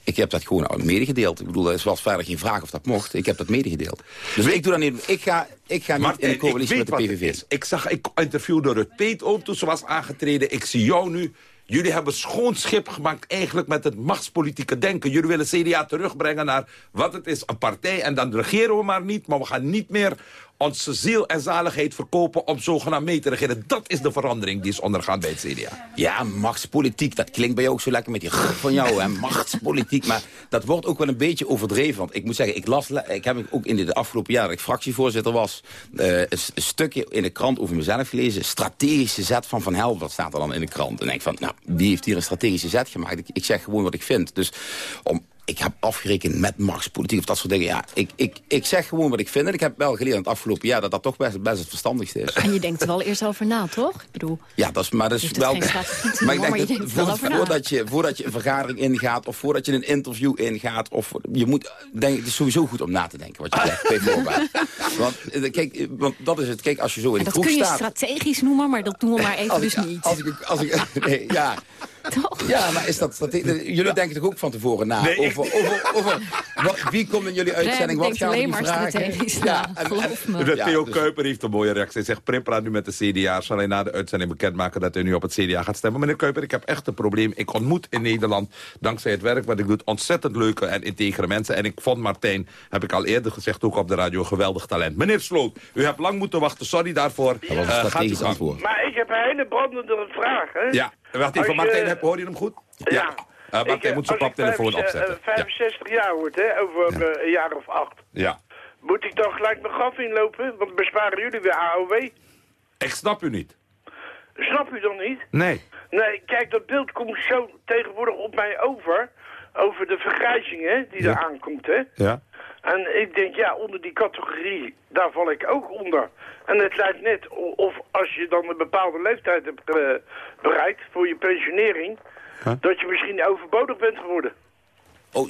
Ik heb dat gewoon medegedeeld. Ik bedoel, er was verder geen vraag of dat mocht. Ik heb dat medegedeeld. Dus ik doe dat niet. Ik ga, ik ga niet in een coalitie met de PVV. Ik zag, ik interviewde Rut Peet ook toen ze was aangetreden. Ik zie jou nu. Jullie hebben schoon schip gemaakt eigenlijk met het machtspolitieke denken. Jullie willen CDA terugbrengen naar wat het is, een partij. En dan regeren we maar niet, maar we gaan niet meer onze ziel en zaligheid verkopen om zogenaamd mee te regeren. Dat is de verandering die is ondergaan bij het CDA. Ja, machtspolitiek, dat klinkt bij jou ook zo lekker met die van jou, hè. Machtspolitiek, maar dat wordt ook wel een beetje overdreven. Want ik moet zeggen, ik, las, ik heb ook in de afgelopen jaren dat ik fractievoorzitter was... eh, een, stukje in de krant over mezelf gelezen. Strategische zet van Van Helvert staat er dan in de krant. En denk van, nou, wie heeft hier een strategische zet gemaakt? Ik, ik zeg gewoon wat ik vind. Dus om, ik heb afgerekend met machtspolitiek of dat soort dingen. Ja, ik, ik, ik zeg gewoon wat ik vind. En ik heb wel geleerd in het afgelopen jaar dat dat toch best, best het verstandigste is. En je denkt er wel eerst over na, toch? Ik bedoel, Ja, dat is, maar dat is wel... geen maar ik denk maar je dat denkt voordat, je, voordat je een vergadering ingaat... of voordat je een interview ingaat... of je moet, denk, het is sowieso goed om na te denken wat je zegt. bijvoorbeeld. want, eh, kijk, eh, want dat is het. Kijk, als je zo in de dat kroeg kun je staat... strategisch noemen, maar dat doen we maar even dus niet. Als ik, als ik, nee, ja. Ja, maar is dat strategisch? Jullie denken toch ook van tevoren na? Nee, ik- over, over, over wat, wie komt in jullie uitzending? Wat denkt gaan alleen die maar vragen? strategisch Ja, na, en- en- geloof me. De Ja, Theo dus- Kuiper heeft een mooie reactie. Hij zegt, Prim praat nu met de CDA. Zal hij na de uitzending bekendmaken dat hij nu op het CDA gaat stemmen? Meneer Kuiper, ik heb echt een probleem. Ik ontmoet in Nederland, dankzij het werk wat ik doe... ontzettend leuke en integere mensen. En ik vond Martijn, heb ik al eerder gezegd, ook op de radio... geweldig talent. Meneer Sloot, u hebt lang moeten wachten. Sorry daarvoor. Dat was een Eh, gaat u strategisch gang. antwoord. Maar ik heb een hele brandende vraag, hè? Ja, wacht even. Martijn, heb- je hem goed? Ja. Eh, Martijn Ik, eh, moet zijn paptelefoon opzetten. eh, 65 jaar word, hè, over eh, een jaar of acht. Ja. Moet ik dan gelijk mijn graf inlopen? Want besparen jullie weer AOW? Ik snap u niet. Snap u dan niet? Nee. Nee, kijk, dat beeld komt zo tegenwoordig op mij over. Over de vergrijzing, hè, die Ja. er aankomt, hè. Ja. En ik denk, ja, onder die categorie, daar val ik ook onder. En het lijkt net of als je dan een bepaalde leeftijd hebt eh, bereikt voor je pensionering... dat je misschien overbodig bent geworden. Oh,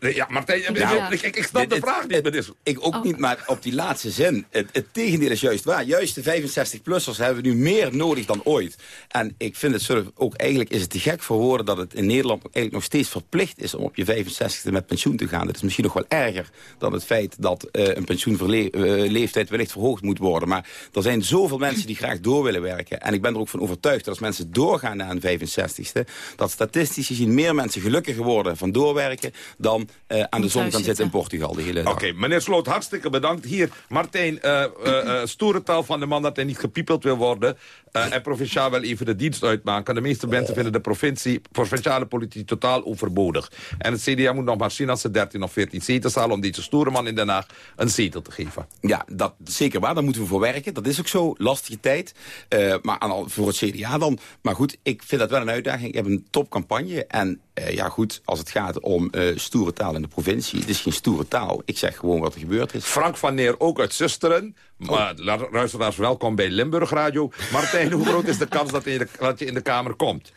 Ja, Martijn, Nou, ik, ik, ik snap de vraag niet. meneer. Ik ook niet, maar op die laatste zin. Het, het tegendeel is juist waar. Juist de 65-plussers hebben nu meer nodig dan ooit. En ik vind het zo, ook eigenlijk is het te gek voor woorden... dat het in Nederland eigenlijk nog steeds verplicht is... om op je 65e met pensioen te gaan. Dat is misschien nog wel erger dan het feit... dat eh, een pensioenleeftijd wellicht verhoogd moet worden. Maar er zijn zoveel mensen die graag door willen werken. En ik ben er ook van overtuigd dat als mensen doorgaan naar een 65e... dat statistisch gezien meer mensen gelukkiger worden van doorwerken... dan eh, aan de zon kan zitten in Portugal de hele dag. Oké, meneer Sloot, hartstikke bedankt. Hier, Martijn, eh eh, eh, stoere taal van de man dat hij niet gepiepeld wil worden. eh, en provinciaal wel even de dienst uitmaken. De meeste mensen vinden de provincie, provinciale politiek totaal overbodig. En het CDA moet nog maar zien als ze 13 of 14 zetels halen... om deze stoere man in Den Haag een zetel te geven. Ja, dat zeker waar. Daar moeten we voor werken. Dat is ook zo. Lastige tijd. Eh, maar aan, al- voor het CDA dan. Maar goed, ik vind dat wel een uitdaging. Ik heb een topcampagne. En eh, ja goed, als het gaat om eh, stoere taal in de provincie. Het is geen stoere taal. Ik zeg gewoon wat er gebeurd is. Frank van Neer ook uit Zusteren. Maar lu- luisteraars, welkom bij Limburg Radio. Martijn, hoe groot is de kans dat in de, dat je in de Kamer komt?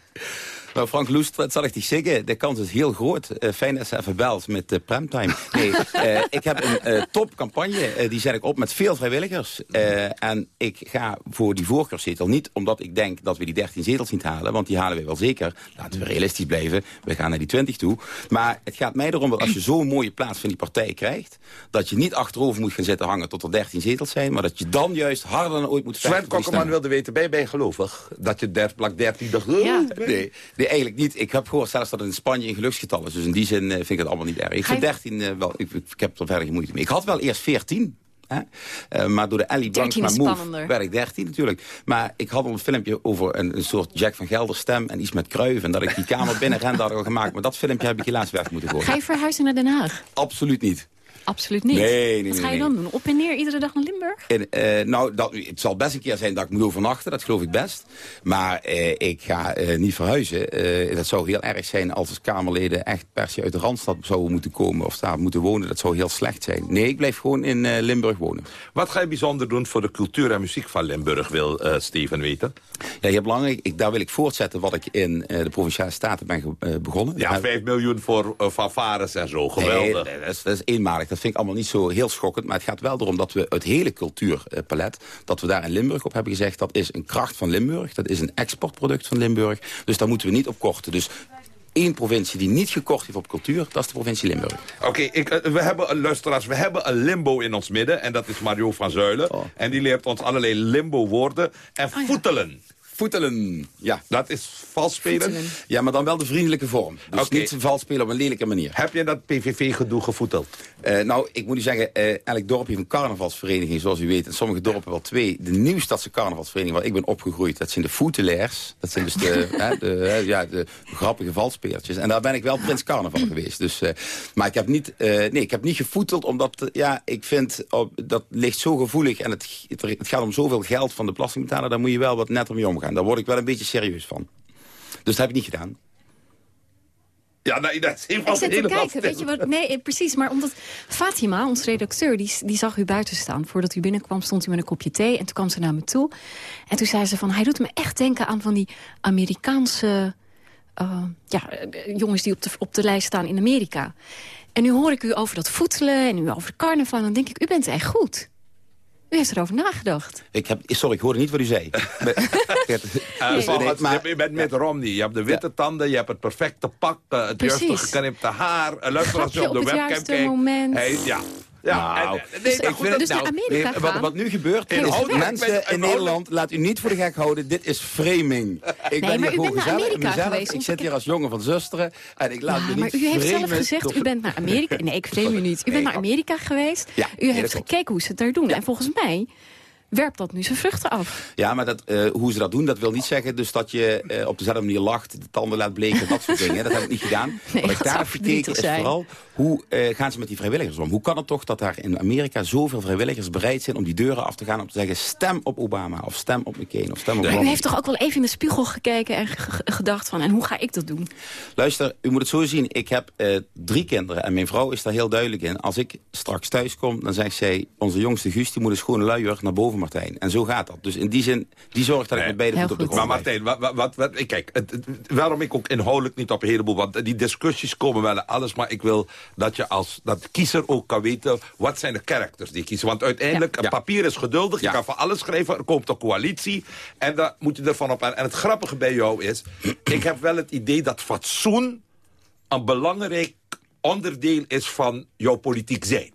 Nou, Frank Loest, wat zal ik die zeggen? De kans is heel groot. Eh, fijn dat ze even belt met uh, Premtime. Nee, eh, ik heb een uh, topcampagne. Uh, die zet ik op met veel vrijwilligers. Uh, en ik ga voor die voorkeurszetel. Niet omdat ik denk dat we die 13 zetels niet halen. Want die halen we wel zeker. Laten we realistisch blijven. We gaan naar die 20 toe. Maar het gaat mij erom dat als je zo'n mooie plaats van die partij krijgt... dat je niet achterover moet gaan zitten hangen tot er 13 zetels zijn... maar dat je dan juist harder dan ooit moet Sven Kokkerman wilde weten, ben je bijgelovig? Dat je der, plak 13 dacht... Ja. Nee, Nee, eigenlijk niet. Ik heb gehoord zelfs dat het in Spanje een geluksgetal is. Dus in die zin eh, vind ik het allemaal niet erg. Ik vind 13 eh, wel, ik, ik heb er verder geen moeite mee. Ik had wel eerst 14. Hè? Eh, maar door de Ellie 13 Branksma is Move werd ik 13 natuurlijk. Maar ik had al een filmpje over een, een soort Jack van Gelder stem en iets met kruif. En dat ik die kamer binnen rende had al gemaakt. Maar dat filmpje heb ik helaas weg moeten gooien. Ga je verhuizen naar Den Haag? Absoluut niet. Absoluut niet. Nee, nee, Wat nee, ga je dan doen? Op en neer iedere dag naar Limburg? En, eh, nou, dat, het zal best een keer zijn dat ik moet overnachten. Dat geloof ik best. Maar eh, ik ga eh, niet verhuizen. Eh, dat zou heel erg zijn als als Kamerleden echt per se uit de Randstad zouden moeten komen. Of daar moeten wonen. Dat zou heel slecht zijn. Nee, ik blijf gewoon in eh, Limburg wonen. Wat ga je bijzonder doen voor de cultuur en muziek van Limburg, wil eh, Steven weten? Ja, heel belangrijk. Ik, daar wil ik voortzetten wat ik in eh, de Provinciale Staten ben begonnen. Ja, 5 miljoen voor uh, fanfares en zo. Geweldig. Nee, dat, is, dat is eenmalig. Dat vind ik allemaal niet zo heel schokkend. Maar het gaat wel erom dat we het hele cultuurpalet... dat we daar in Limburg op hebben gezegd... dat is een kracht van Limburg. Dat is een exportproduct van Limburg. Dus daar moeten we niet op korten. Dus één provincie die niet gekort heeft op cultuur... dat is de provincie Limburg. Oké, ik, eh, we hebben een luisteraars, we hebben een limbo in ons midden. En dat is Mario van Zuilen. En die leert ons allerlei limbo woorden. En voetelen. Voetelen, ja. Dat is vals spelen. Ja, maar dan wel de vriendelijke vorm. Dus niet vals spelen op een lelijke manier. Heb je dat PVV-gedoe gevoeteld? Eh, nou, ik moet u zeggen, eh, elk dorp heeft een carnavalsvereniging, zoals u weet. En sommige dorpen wel twee. De nieuwstadse carnavalsvereniging waar ik ben opgegroeid, dat zijn de Foetelaars. Dat zijn dus de, hè, de, ja, de grappige valspeertjes. En daar ben ik wel prins carnaval geweest. Dus, eh, maar ik heb niet, eh, nee, ik heb niet gevoeteld, omdat, ja, ik vind, op, dat ligt zo gevoelig. En het, het, het gaat om zoveel geld van de belastingbetaler, daar moet je wel wat netter mee omgaan. Daar word ik wel een beetje serieus van. Dus dat heb ik niet gedaan. Ja, nee, dat is een Ik zit te kijken, weet je wat? Nee, eh, precies. Maar omdat Fatima, onze redacteur, die, die zag u buiten staan. Voordat u binnenkwam stond u met een kopje thee. En toen kwam ze naar me toe. En toen zei ze van, hij doet me echt denken aan van die Amerikaanse... eh, ja, eh, jongens die op de, op de lijst staan in Amerika. En nu hoor ik u over dat voetelen en u over de carnaval. En dan denk ik, u bent echt goed. U heeft erover nagedacht. Ik heb, sorry, ik hoorde niet wat u zei. Uh, Nee. Maar- je bent met Romney. Je hebt de witte tanden, je hebt het perfecte pak, eh, het Precies. juiste geknipte haar. Uh, luister als je op de webcam kijkt. moment. Hij- ja. Ja, Nou, en- en- nee, ik goed, dus naar nou, Amerika Nee, wat, wat nu gebeurt, is, Inhoudelijk mensen in Nederland, laat u niet voor de gek houden. Dit is framing. Ik ben maar hier gewoon gezellig, Amerika mezelf. geweest, Ik zit hier als jongen van zusteren. En ik laat Ja, me maar niet u heeft zelf gezegd, u bent naar Amerika. Nee, ik vreem u niet. U bent Nee, naar Amerika geweest. Ja, u heeft gekeken hoe ze het daar doen. En volgens mij werpt dat nu zijn vruchten af. Ja, maar dat, eh, hoe ze dat doen, dat wil niet zeggen dus dat je eh, op dezelfde manier lacht, de tanden laat bleken, dat soort dingen. Dat heb ik niet gedaan. Nee, Wat ik daar verdrietig is zijn. vooral, hoe eh, gaan ze met die vrijwilligers om? Hoe kan het toch dat daar in Amerika zoveel vrijwilligers bereid zijn om die deuren af te gaan om te zeggen stem op Obama of stem op McCain of stem op u heeft toch ook wel even in de spiegel gekeken en ge- ge- gedacht van... en hoe ga ik dat doen? Luister, u moet het zo zien. Ik heb drie kinderen en mijn vrouw is daar heel duidelijk in. Als ik straks thuis kom, dan zegt zij... onze jongste Guus, die moet een schone luier naar boven, Martijn. En zo gaat dat. Dus in die zin, die zorgt dat ik met beide voeten op de grond Maar. Martijn, wat, wat, wat, kijk, het, het- waarom ik ook inhoudelijk niet op een heleboel... want die discussies komen wel en alles... maar ik wil dat je als dat kiezer ook kan weten... wat zijn de characters die kiezen. Want uiteindelijk, Ja. papier is geduldig. Je kan van alles schrijven, er komt een coalitie... en daar moet je ervan op aan. En het grappige bij jou is... ik heb wel het idee dat fatsoen... een belangrijk onderdeel is van jouw politiek zijn.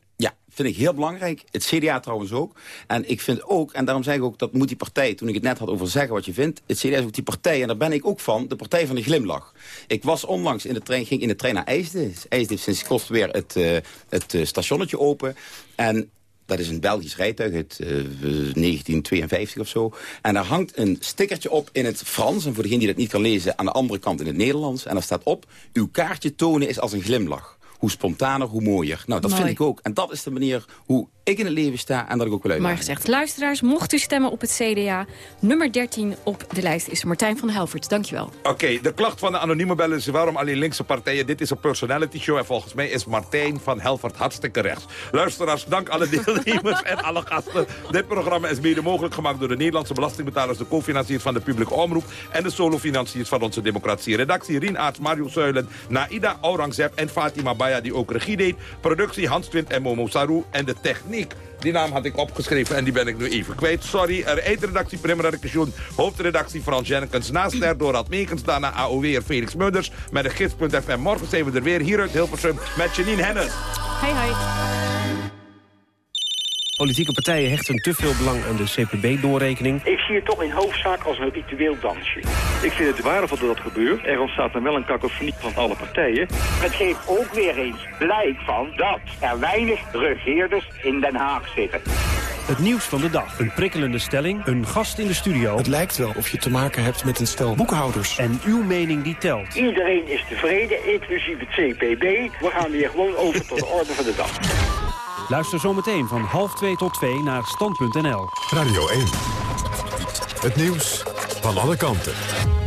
Vind ik heel belangrijk. Het CDA trouwens ook. En ik vind ook, en daarom zeg ik ook, dat moet die partij... toen ik het net had over zeggen wat je vindt... het CDA is ook die partij, en daar ben ik ook van... de partij van de glimlach. Ik was onlangs in de trein, ging in de trein naar IJsden. IJsden heeft sinds kost weer het, eh, het eh, stationnetje open. En dat is een Belgisch rijtuig uit eh, 1952 of zo. En daar hangt een stickertje op in het Frans. En voor degene die dat niet kan lezen, aan de andere kant in het Nederlands. En daar staat op, uw kaartje tonen is als een glimlach. Hoe spontaner, hoe mooier. Nou, dat Mooi. vind ik ook. En dat is de manier hoe ik in het leven sta en dat ik ook wil Maar gezegd, luisteraars, mocht u stemmen op het CDA... nummer 13 op de lijst is Martijn van Helvert. Dankjewel. Oké, de klacht van de anonieme bellen is waarom alleen linkse partijen. Dit is een personality show en volgens mij is Martijn van Helvert hartstikke rechts. Luisteraars, dank alle deelnemers en alle gasten. Dit programma is mede mogelijk gemaakt door de Nederlandse belastingbetalers... de co-financiers van de publieke omroep... en de solofinanciers van onze democratie. Redactie Rien Aarts, Mario Zuilen, Naida Aurangzeb en Fatima Baya... die ook regie deed. Productie Hans Twint en Momo Saru. En de techniek, die naam had ik opgeschreven en die ben ik nu even kwijt. Sorry, er eindredactie Primera Recreation, hoofdredactie Frans Jennekens... naast er Dorad Meekens, daarna AOW'er Felix Mudders... met de gids.fm. Morgen zijn we er weer hier uit Hilversum met Janine Hennis. Hoi, hoi. Politieke partijen hechten te veel belang aan de CPB-doorrekening. Ik zie het toch in hoofdzaak als een ritueel dansje. Ik vind het waardevol dat dat gebeurt. Er ontstaat dan wel een kakofonie van alle partijen. Het geeft ook weer eens blijk van dat er weinig regeerders in Den Haag zitten. Het nieuws van de dag. Een prikkelende stelling, een gast in de studio. Het lijkt wel of je te maken hebt met een stel boekhouders. En uw mening die telt. Iedereen is tevreden, inclusief het CPB. We gaan weer gewoon over tot de orde van de dag. Luister zometeen van half 2 tot 2 naar stand.nl. Radio 1. Het nieuws van alle kanten.